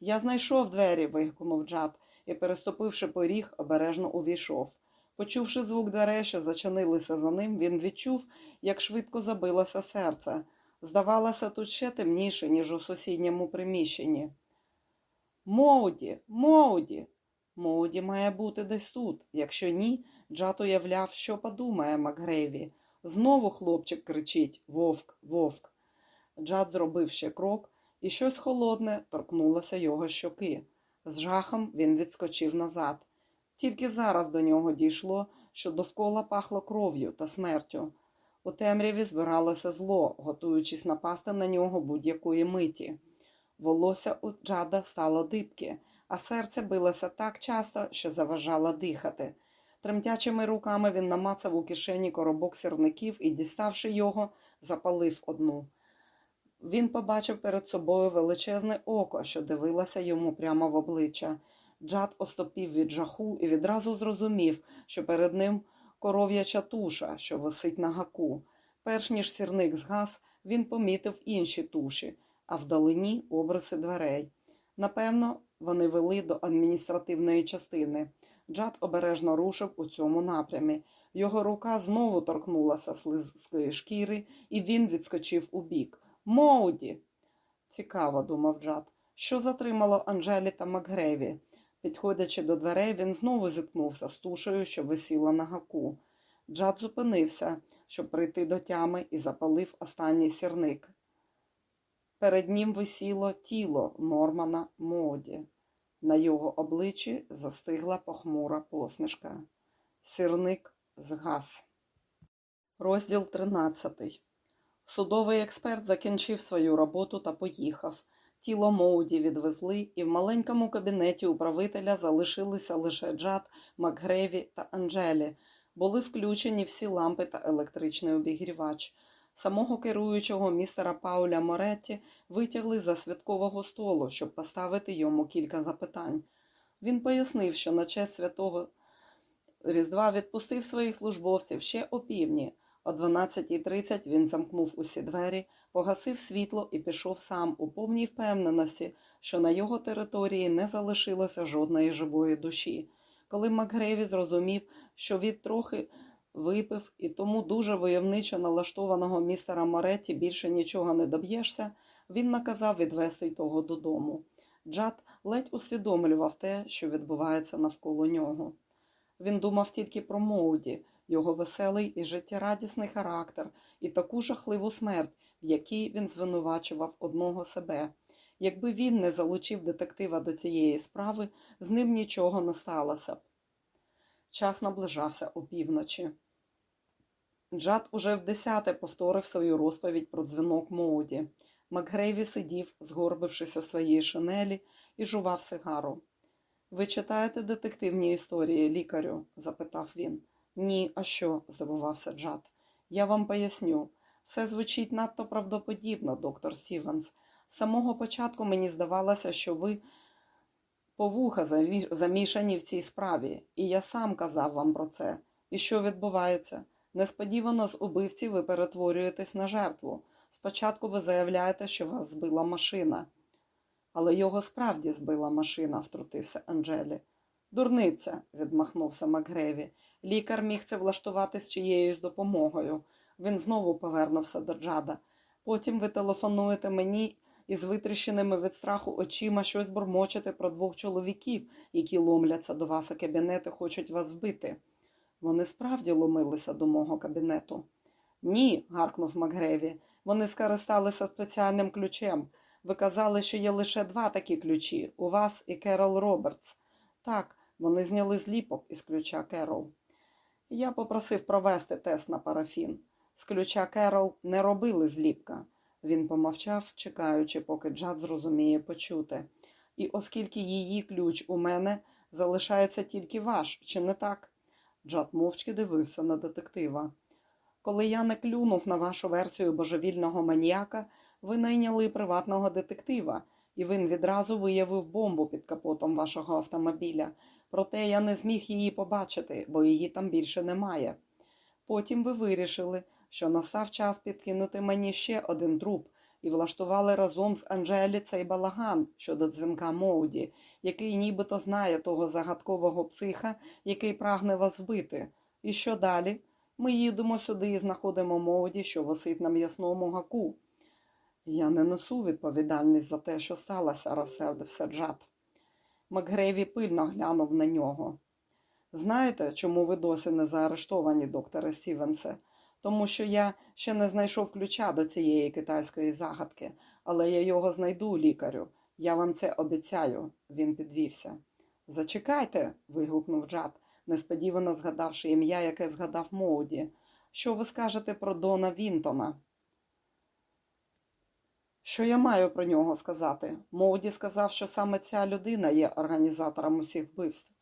Я знайшов двері. вигукнув Джад і, переступивши поріг, обережно увійшов. Почувши звук дверей, що зачинилися за ним, він відчув, як швидко забилося серце. Здавалося, тут ще темніше, ніж у сусідньому приміщенні. Моуді, Моуді. Моуді має бути десь тут. Якщо ні, Джад уявляв, що подумає Макгрейві. Знову хлопчик кричить Вовк, вовк. Джад зробив ще крок, і щось холодне торкнулося його щоки. З жахом він відскочив назад. Тільки зараз до нього дійшло, що довкола пахло кров'ю та смертю. У темряві збиралося зло, готуючись напасти на нього будь-якої миті. Волосся у Джада стало дибки, а серце билося так часто, що заважало дихати. Тремтячими руками він намацав у кишені коробок сірників і, діставши його, запалив одну. Він побачив перед собою величезне око, що дивилося йому прямо в обличчя. Джад остопів від жаху і відразу зрозумів, що перед ним коров'яча туша, що висить на гаку. Перш ніж сірник згас, він помітив інші туші, а вдалині обриси дверей. Напевно, вони вели до адміністративної частини. Джад обережно рушив у цьому напрямі. Його рука знову торкнулася слизької шкіри, і він відскочив у бік. Моуді! Цікаво, думав Джад, що затримало Анжелі та Макгреві. Підходячи до дверей, він знову зіткнувся з тушею, що висіла на гаку. Джад зупинився, щоб прийти до тями, і запалив останній сірник. Перед ним висіло тіло Нормана Моді. На його обличчі застигла похмура посмішка. Сірник згас. Розділ 13. Судовий експерт закінчив свою роботу та поїхав. Тіло Моуді відвезли, і в маленькому кабінеті управителя залишилися лише Джад, Макгреві та Анджелі. Були включені всі лампи та електричний обігрівач. Самого керуючого містера Пауля Моретті витягли за святкового столу, щоб поставити йому кілька запитань. Він пояснив, що на честь святого Різдва відпустив своїх службовців ще опівдні. О 12.30 він замкнув усі двері, погасив світло і пішов сам у повній впевненості, що на його території не залишилося жодної живої душі. Коли Макгреві зрозумів, що він трохи випив і тому дуже войовничо налаштованого містера Моретті більше нічого не доб'єшся, він наказав відвести того додому. Джад ледь усвідомлював те, що відбувається навколо нього. Він думав тільки про Моуді, його веселий і життєрадісний характер і таку жахливу смерть, в якій він звинувачував одного себе. Якби він не залучив детектива до цієї справи, з ним нічого не сталося б. Час наближався опівночі. Джад уже в десяте повторив свою розповідь про дзвінок Моуді. Макгрейві сидів, згорбившись у своїй шинелі, і жував сигару. Ви читаєте детективні історії, лікарю? запитав він. Ні, а що? здивувався Джад. Я вам поясню. Все звучить надто правдоподібно, доктор Стівенс. З самого початку мені здавалося, що ви повуха замішані в цій справі, і я сам казав вам про це. І що відбувається? Несподівано з убивці ви перетворюєтесь на жертву. Спочатку ви заявляєте, що вас збила машина. Але його справді збила машина, втрутився Анджелі. Дурниця, відмахнувся Макгреві. Лікар міг це влаштувати з чиєюсь допомогою. Він знову повернувся до Джада. Потім ви телефонуєте мені і з витріщеними від страху очима щось бурмочете про двох чоловіків, які ломляться до вас у кабінет і хочуть вас вбити. Вони справді ломилися до мого кабінету. Ні, гаркнув Макгреві. Вони скористалися спеціальним ключем. Ви казали, що є лише два такі ключі у вас і Керол Робертс. Так, вони зняли зліпок із ключа Керол. Я попросив провести тест на парафін. З ключа Керол не робили зліпка. Він помовчав, чекаючи, поки Джад зрозуміє почути. І оскільки її ключ у мене залишається тільки ваш, чи не так? Джад мовчки дивився на детектива. Коли я не клюнув на вашу версію божевільного маніяка, ви найняли приватного детектива, і він відразу виявив бомбу під капотом вашого автомобіля. Проте я не зміг її побачити, бо її там більше немає. Потім ви вирішили, що настав час підкинути мені ще один труп і влаштували разом з Анджелі цей балаган щодо дзвінка Моуді, який нібито знає того загадкового психа, який прагне вас вбити. І що далі? Ми їдемо сюди і знаходимо Моуді, що висить на м'ясному гаку. Я не несу відповідальність за те, що сталося, розсердився Джад. Макгрейві пильно глянув на нього. Знаєте, чому ви досі не заарештовані, докторе Стівенсе? Тому що я ще не знайшов ключа до цієї китайської загадки, але я його знайду, лікарю. Я вам це обіцяю, він підвівся. Зачекайте, вигукнув Джад, несподівано згадавши ім'я, яке згадав Моуді. Що ви скажете про Дона Вінтона? Що я маю про нього сказати? Моуді сказав, що саме ця людина є організатором усіх вбивств.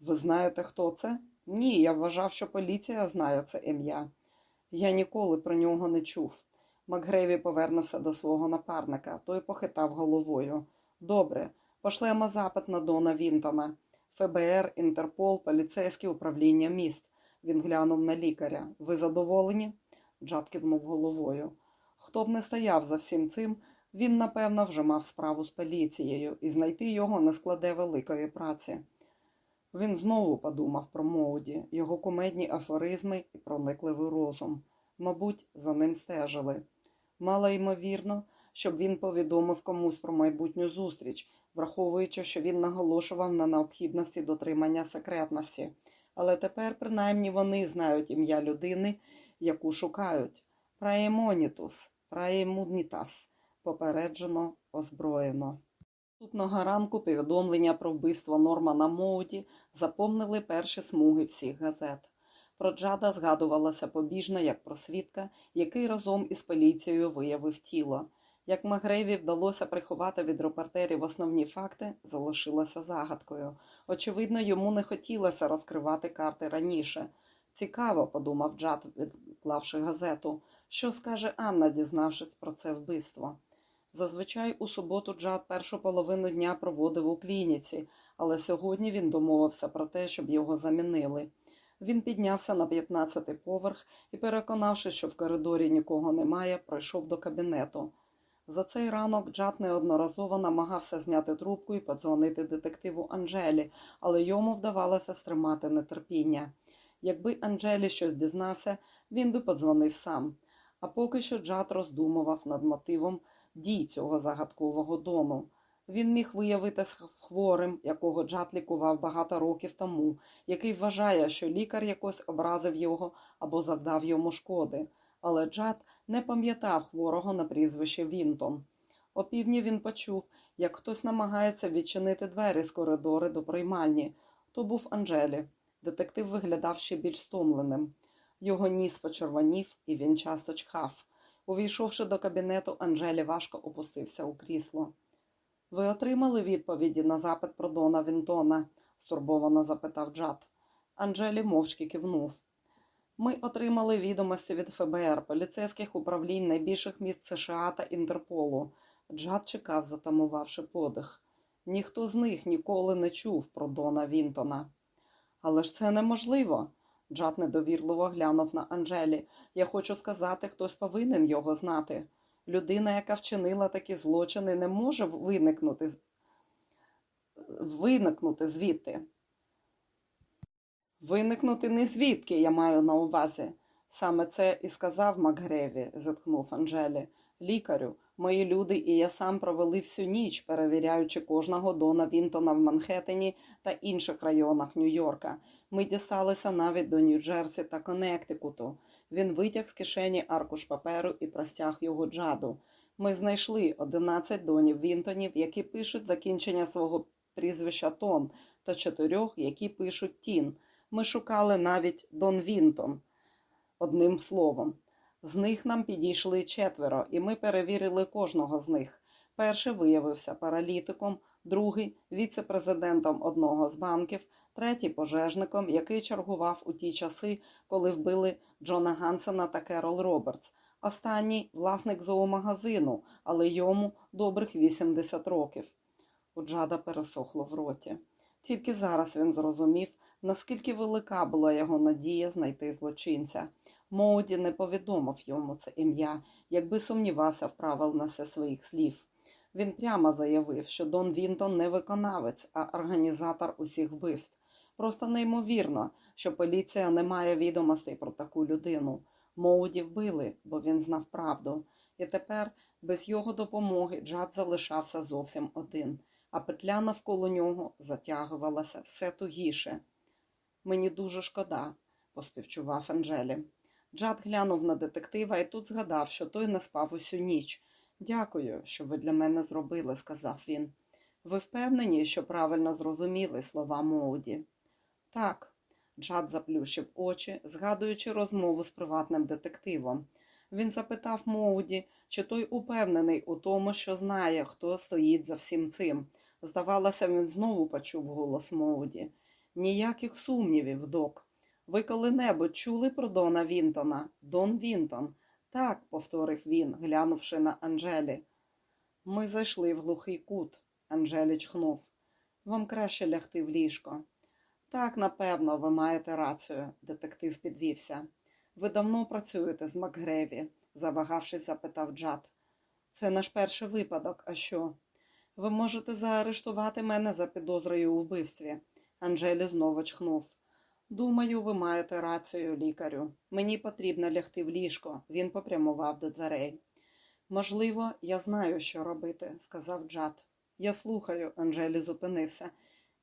Ви знаєте, хто це? Ні, я вважав, що поліція знає це ім'я. Я ніколи про нього не чув. Макгреві повернувся до свого напарника, той похитав головою. Добре, Пошлемо запит на Дона Вінтона. ФБР, Інтерпол, поліцейське управління міст. Він глянув на лікаря. Ви задоволені? Джад кивнув головою. Хто б не стояв за всім цим, він, напевно, вже мав справу з поліцією, і знайти його не складе великої праці. Він знову подумав про Моуді, його кумедні афоризми і проникливий розум. Мабуть, за ним стежили. Мало ймовірно, щоб він повідомив комусь про майбутню зустріч, враховуючи, що він наголошував на необхідності дотримання секретності. Але тепер, принаймні, вони знають ім'я людини, яку шукають. Праємонітус, праємунітас, попереджено, озброєно. Наступного ранку повідомлення про вбивство Нормана Моуді заповнили перші смуги всіх газет. Про Джада згадувалося побіжно як про свідка, який разом із поліцією виявив тіло. Як Магреві вдалося приховати від репортерів основні факти, залишилося загадкою. Очевидно, йому не хотілося розкривати карти раніше. Цікаво, подумав Джад, відклавши газету, що скаже Анна, дізнавшись про це вбивство. Зазвичай у суботу Джад першу половину дня проводив у клініці, але сьогодні він домовився про те, щоб його замінили. Він піднявся на 15-й поверх і, переконавшись, що в коридорі нікого немає, пройшов до кабінету. За цей ранок Джад неодноразово намагався зняти трубку і подзвонити детективу Анжелі, але йому вдавалося стримати нетерпіння. Якби Анжелі щось дізнався, він би подзвонив сам. А поки що Джад роздумував над мотивом дій цього загадкового дону. Він міг виявитися хворим, якого Джад лікував багато років тому, який вважає, що лікар якось образив його або завдав йому шкоди. Але Джад не пам'ятав хворого на прізвище Вінтон. Опівдні він почув, як хтось намагається відчинити двері з коридори до приймальні. То був Анжелі. Детектив виглядав ще більш стомленим. Його ніс почервонів, і він часто чхав. Увійшовши до кабінету, Анжелі важко опустився у крісло. Ви отримали відповіді на запит про Дона Вінтона? стурбовано запитав Джад. Анжелі мовчки кивнув. Ми отримали відомості від ФБР, поліцейських управлінь найбільших міст США та Інтерполу. Джад чекав, затамувавши подих. Ніхто з них ніколи не чув про Дона Вінтона. Але ж це неможливо. Джад недовірливо глянув на Анжелі. Я хочу сказати, хтось повинен його знати. Людина, яка вчинила такі злочини, не може виникнути, виникнути звідти. Виникнути не звідки, я маю на увазі. Саме це і сказав Макгреві, зітхнув Анжелі. Лікарю, мої люди і я сам провели всю ніч, перевіряючи кожного Дона Вінтона в Манхеттені та інших районах Нью-Йорка. Ми дісталися навіть до Нью-Джерсі та Коннектикуту. Він витяг з кишені аркуш паперу і простяг його джаду. Ми знайшли 11 донів Вінтонів, які пишуть закінчення свого прізвища Тон, та чотирьох, які пишуть Тін. Ми шукали навіть Дон Вінтон одним словом. З них нам підійшли четверо, і ми перевірили кожного з них. Перший виявився паралітиком, другий віце-президентом одного з банків, третій пожежником, який чергував у ті часи, коли вбили Джона Гансена та Керол Робертс. Останній власник зоомагазину, але йому добрих 80 років. У Джада пересохло в роті. Тільки зараз він зрозумів, наскільки велика була його надія знайти злочинця. Моуді не повідомив йому це ім'я, якби сумнівався в правильності своїх слів. Він прямо заявив, що Дон Вінтон не виконавець, а організатор усіх вбивств. Просто неймовірно, що поліція не має відомостей про таку людину. Моуді вбили, бо він знав правду. І тепер, без його допомоги, Джад залишався зовсім один, а петля навколо нього затягувалася все тугіше. Мені дуже шкода, поспівчував Анжелі. Джад глянув на детектива і тут згадав, що той не спав усю ніч. Дякую, що ви для мене зробили, сказав він. Ви впевнені, що правильно зрозуміли слова Моуді? Так, Джад заплющив очі, згадуючи розмову з приватним детективом. Він запитав Моуді, чи той упевнений у тому, що знає, хто стоїть за всім цим. Здавалося, він знову почув голос Моуді. Ніяких сумнівів, док. Ви коли-небудь чули про Дона Вінтона? Дон Вінтон. Так, повторив він, глянувши на Анжелі. Ми зайшли в глухий кут. Анжелі чхнув. Вам краще лягти в ліжко. Так, напевно, ви маєте рацію, детектив підвівся. Ви давно працюєте з Макгреві, завагавшись, запитав Джад. Це наш перший випадок, а що? Ви можете заарештувати мене за підозрою у вбивстві. Анжелі знову чхнув. Думаю, ви маєте рацію, лікарю. Мені потрібно лягти в ліжко. Він попрямував до дверей. Можливо, я знаю, що робити, сказав Джад. Я слухаю, Анжелі зупинився.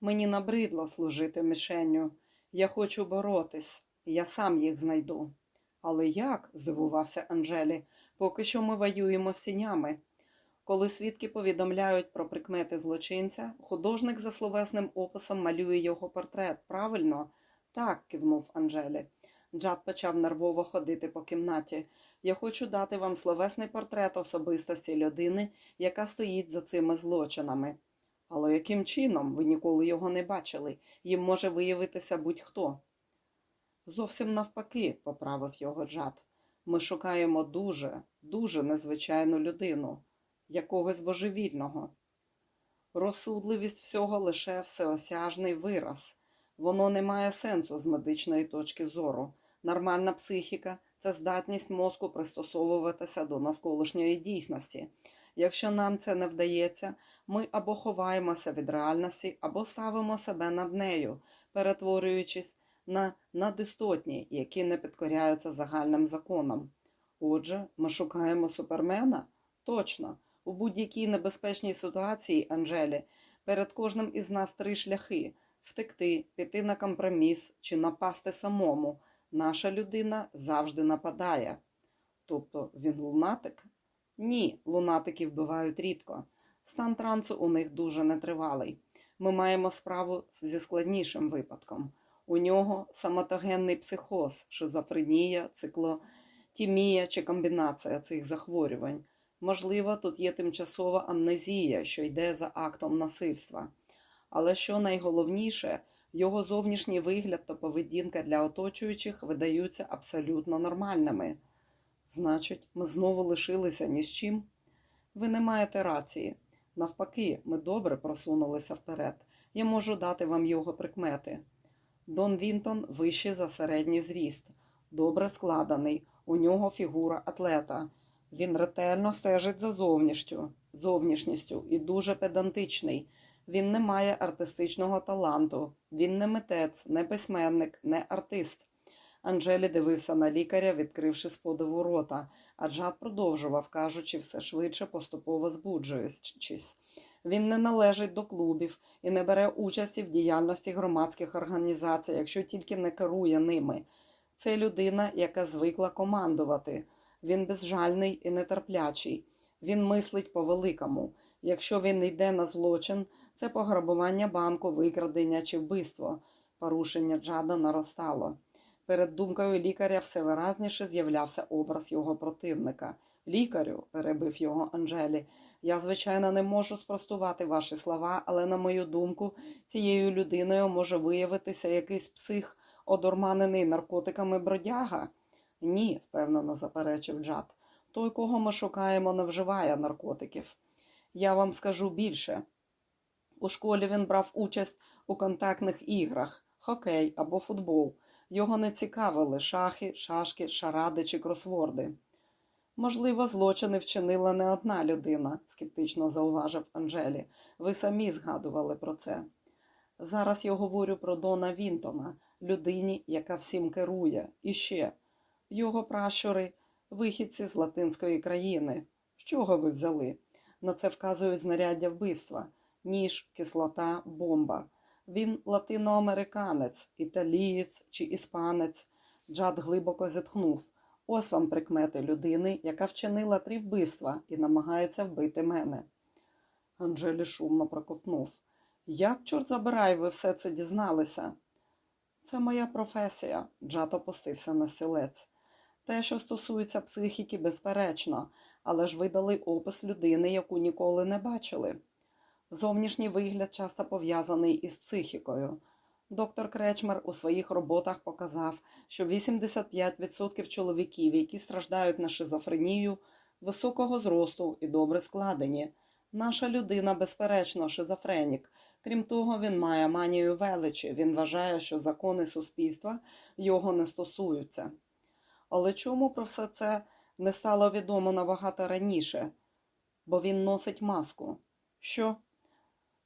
Мені набридло служити мішенню. Я хочу боротись, я сам їх знайду. Але як? здивувався Анжелі, поки що ми воюємо з тінями. Коли свідки повідомляють про прикмети злочинця, художник за словесним описом малює його портрет. Правильно? Так, кивнув Анжелі. Джад почав нервово ходити по кімнаті. Я хочу дати вам словесний портрет особистості людини, яка стоїть за цими злочинами. Але яким чином ви ніколи його не бачили? Їм може виявитися будь-хто. Зовсім навпаки, поправив його Джад. Ми шукаємо дуже, дуже незвичайну людину, якогось божевільного. Розсудливість всього лише всеосяжний вираз. Воно не має сенсу з медичної точки зору. Нормальна психіка це здатність мозку пристосовуватися до навколишньої дійсності. Якщо нам це не вдається, ми або ховаємося від реальності, або ставимо себе над нею, перетворюючись на надістотні, які не підкоряються загальним законам. Отже, ми шукаємо супермена? Точно, у будь-якій небезпечній ситуації, Анжелі, перед кожним із нас три шляхи втекти, піти на компроміс чи напасти самому. Наша людина завжди нападає. Тобто він лунатик? Ні, лунатики вбивають рідко. Стан трансу у них дуже нетривалий. Ми маємо справу зі складнішим випадком. У нього самотогенний психоз, шизофренія, циклотімія чи комбінація цих захворювань. Можливо, тут є тимчасова амнезія, що йде за актом насильства. Але що найголовніше, його зовнішній вигляд та поведінка для оточуючих видаються абсолютно нормальними. Значить, ми знову лишилися ні з чим? Ви не маєте рації. Навпаки, ми добре просунулися вперед. Я можу дати вам його прикмети. Дон Вінтон вищий за середній зріст, добре складений, у нього фігура атлета. Він ретельно стежить за зовнішністю, і дуже педантичний. Він не має артистичного таланту, він не митець, не письменник, не артист. Анжелі дивився на лікаря, відкривши з подиву рота, а Джад продовжував, кажучи, все швидше, поступово збуджуючись. Він не належить до клубів і не бере участі в діяльності громадських організацій, якщо тільки не керує ними. Це людина, яка звикла командувати. Він безжальний і нетерплячий. Він мислить по-великому. Якщо він йде на злочин, це пограбування банку, викрадення чи вбивство. Порушення Джада наростало. Перед думкою лікаря все виразніше з'являвся образ його противника. Лікарю, перебив його Анжелі, я, звичайно, не можу спростувати ваші слова, але, на мою думку, цією людиною може виявитися якийсь псих, одурманений наркотиками бродяга. Ні, впевнено заперечив Джад. Той, кого ми шукаємо, не вживає наркотиків. Я вам скажу більше. У школі він брав участь у контактних іграх, хокей або футбол. Його не цікавили шахи, шашки, шаради чи кросворди. Можливо, злочини вчинила не одна людина, скептично зауважив Анжелі. Ви самі згадували про це. Зараз я говорю про Дона Вінтона, людині, яка всім керує, і ще його пращури, вихідці з латинської країни. З чого ви взяли? На це вказують знаряддя вбивства, ніж, кислота, бомба. Він латиноамериканець, італієць чи іспанець. Джад глибоко зітхнув. Ось вам прикмети людини, яка вчинила три вбивства і намагається вбити мене. Анжелі шумно проковтнув. Як, чорт забирай, ви все це дізналися? Це моя професія, Джад опустився на стілець. Те, що стосується психіки, безперечно, але ж ви дали опис людини, яку ніколи не бачили. Зовнішній вигляд часто пов'язаний із психікою. Доктор Кречмер у своїх роботах показав, що 85% чоловіків, які страждають на шизофренію, високого зросту і добре складені. Наша людина, безперечно, шизофренік. Крім того, він має манію величі. Він вважає, що закони суспільства його не стосуються. Але чому про все це не стало відомо набагато раніше? Бо він носить маску. Що?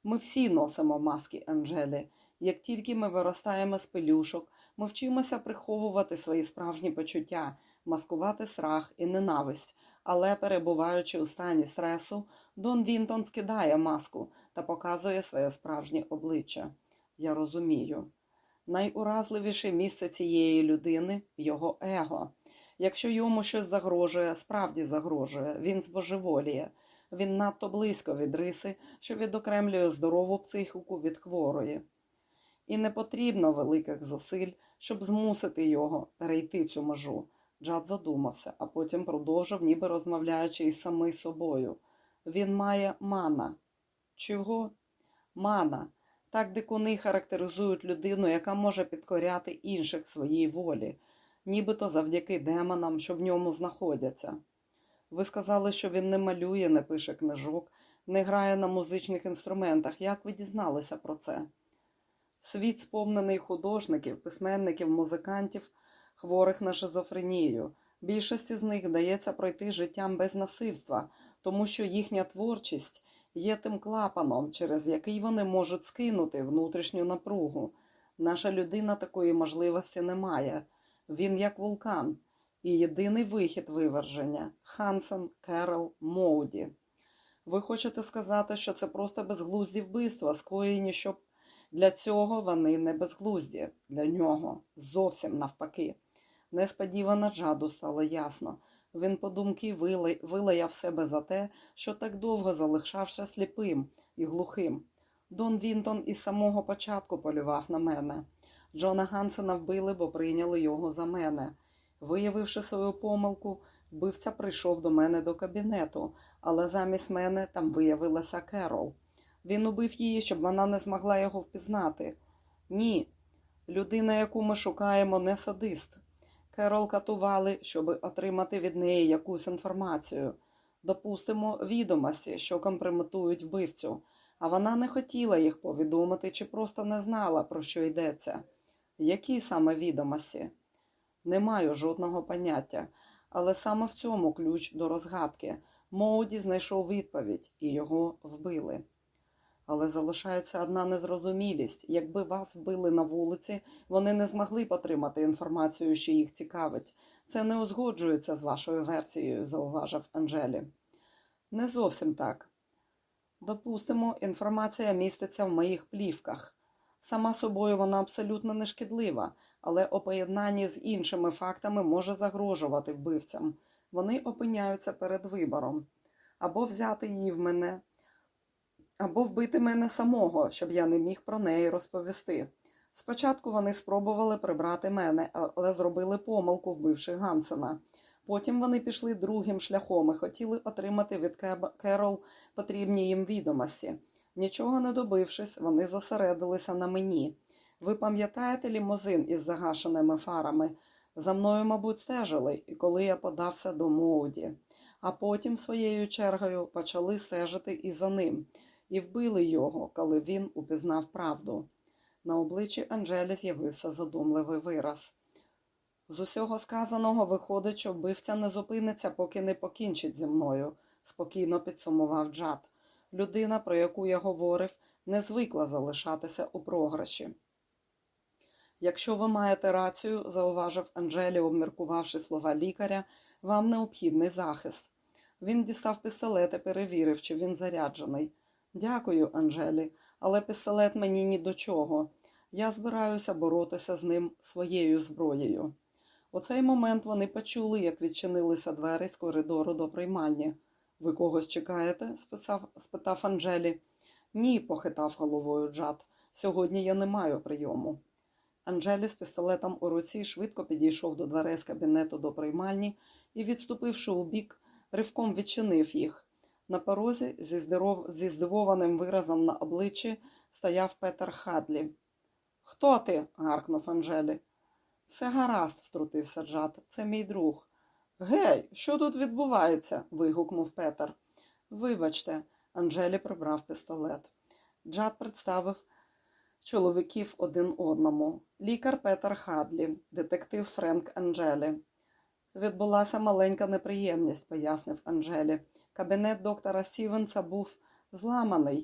Ми всі носимо маски Анжелі. Як тільки ми виростаємо з пелюшок, ми вчимося приховувати свої справжні почуття, маскувати страх і ненависть. Але, перебуваючи у стані стресу, Дон Вінтон скидає маску та показує своє справжнє обличчя. Я розумію. Найуразливіше місце цієї людини його его. Якщо йому щось загрожує, справді загрожує, він збожеволіє. Він надто близько від риси, що відокремлює здорову психіку від хворої. І не потрібно великих зусиль, щоб змусити його перейти цю межу. Джад задумався, а потім продовжив, ніби розмовляючи із самим собою. Він має мана. Чого? Мана. Так дикуни характеризують людину, яка може підкоряти інших своїй волі, нібито завдяки демонам, що в ньому знаходяться. Ви сказали, що він не малює, не пише книжок, не грає на музичних інструментах. Як ви дізналися про це? Світ сповнений художників, письменників, музикантів, хворих на шизофренію. Більшості з них вдається пройти життям без насильства, тому що їхня творчість є тим клапаном, через який вони можуть скинути внутрішню напругу. Наша людина такої можливості не має. Він як вулкан. І єдиний вихід виверження Хансен, Керол, Моуді. Ви хочете сказати, що це просто безглузді вбивства, скоєні, щоб для цього вони не безглузді, для нього зовсім навпаки. Несподівано Джаду стало ясно. Він подумки вилаяв себе за те, що так довго залишався сліпим і глухим. Дон Вінтон із самого початку полював на мене. Джона Гансена вбили, бо прийняли його за мене. Виявивши свою помилку, вбивця прийшов до мене до кабінету, але замість мене там виявилася Керол. Він убив її, щоб вона не змогла його впізнати. Ні, людина, яку ми шукаємо, не садист. Керол катували, щоб отримати від неї якусь інформацію. Допустимо, відомості, що компрометують вбивцю, а вона не хотіла їх повідомити чи просто не знала, про що йдеться. Які саме відомості? Не маю жодного поняття, але саме в цьому ключ до розгадки. Моуді знайшов відповідь і його вбили. Але залишається одна незрозумілість. Якби вас вбили на вулиці, вони не змогли б отримати інформацію, що їх цікавить. Це не узгоджується з вашою версією, зауважив Анжелі. Не зовсім так. Допустимо, інформація міститься в моїх плівках. Сама собою вона абсолютно не шкідлива, але у з іншими фактами може загрожувати вбивцям. Вони опиняються перед вибором або взяти її в мене, або вбити мене самого, щоб я не міг про неї розповісти. Спочатку вони спробували прибрати мене, але зробили помилку, вбивши Гансена. Потім вони пішли другим шляхом і хотіли отримати від Керол потрібні їм відомості. Нічого не добившись, вони зосередилися на мені. Ви пам'ятаєте лімузин із загашеними фарами? За мною, мабуть, стежили, і коли я подався до Моуді, а потім своєю чергою почали стежити і за ним, і вбили його, коли він упізнав правду. На обличчі Анжелі з'явився задумливий вираз. З усього сказаного виходить, що вбивця не зупиниться, поки не покінчить зі мною, спокійно підсумував Джад. Людина, про яку я говорив, не звикла залишатися у програші. Якщо ви маєте рацію, зауважив Анжелі, обміркувавши слова лікаря, вам необхідний захист. Він дістав пістолет і перевірив, чи він заряджений. Дякую, Анжелі, але пістолет мені ні до чого. Я збираюся боротися з ним своєю зброєю. У цей момент вони почули, як відчинилися двері з коридору до приймальні. Ви когось чекаєте? списав, спитав Анжелі. Ні, похитав головою Джад. Сьогодні я не маю прийому. Анжелі з пістолетом у руці швидко підійшов до дверей з кабінету до приймальні і, відступивши у бік, ривком відчинив їх. На порозі зі, здоров... зі здивованим виразом на обличчі стояв Петер Хадлі. Хто ти? гаркнув Анжелі. Все гаразд, втрутився Джад. Це мій друг. Гей, що тут відбувається? вигукнув Петер. Вибачте, Анджелі прибрав пістолет. Джад представив чоловіків один одному. Лікар Петер Хадлі, детектив Френк Анджелі. Відбулася маленька неприємність, пояснив Анджелі. Кабінет доктора Сівенса був зламаний.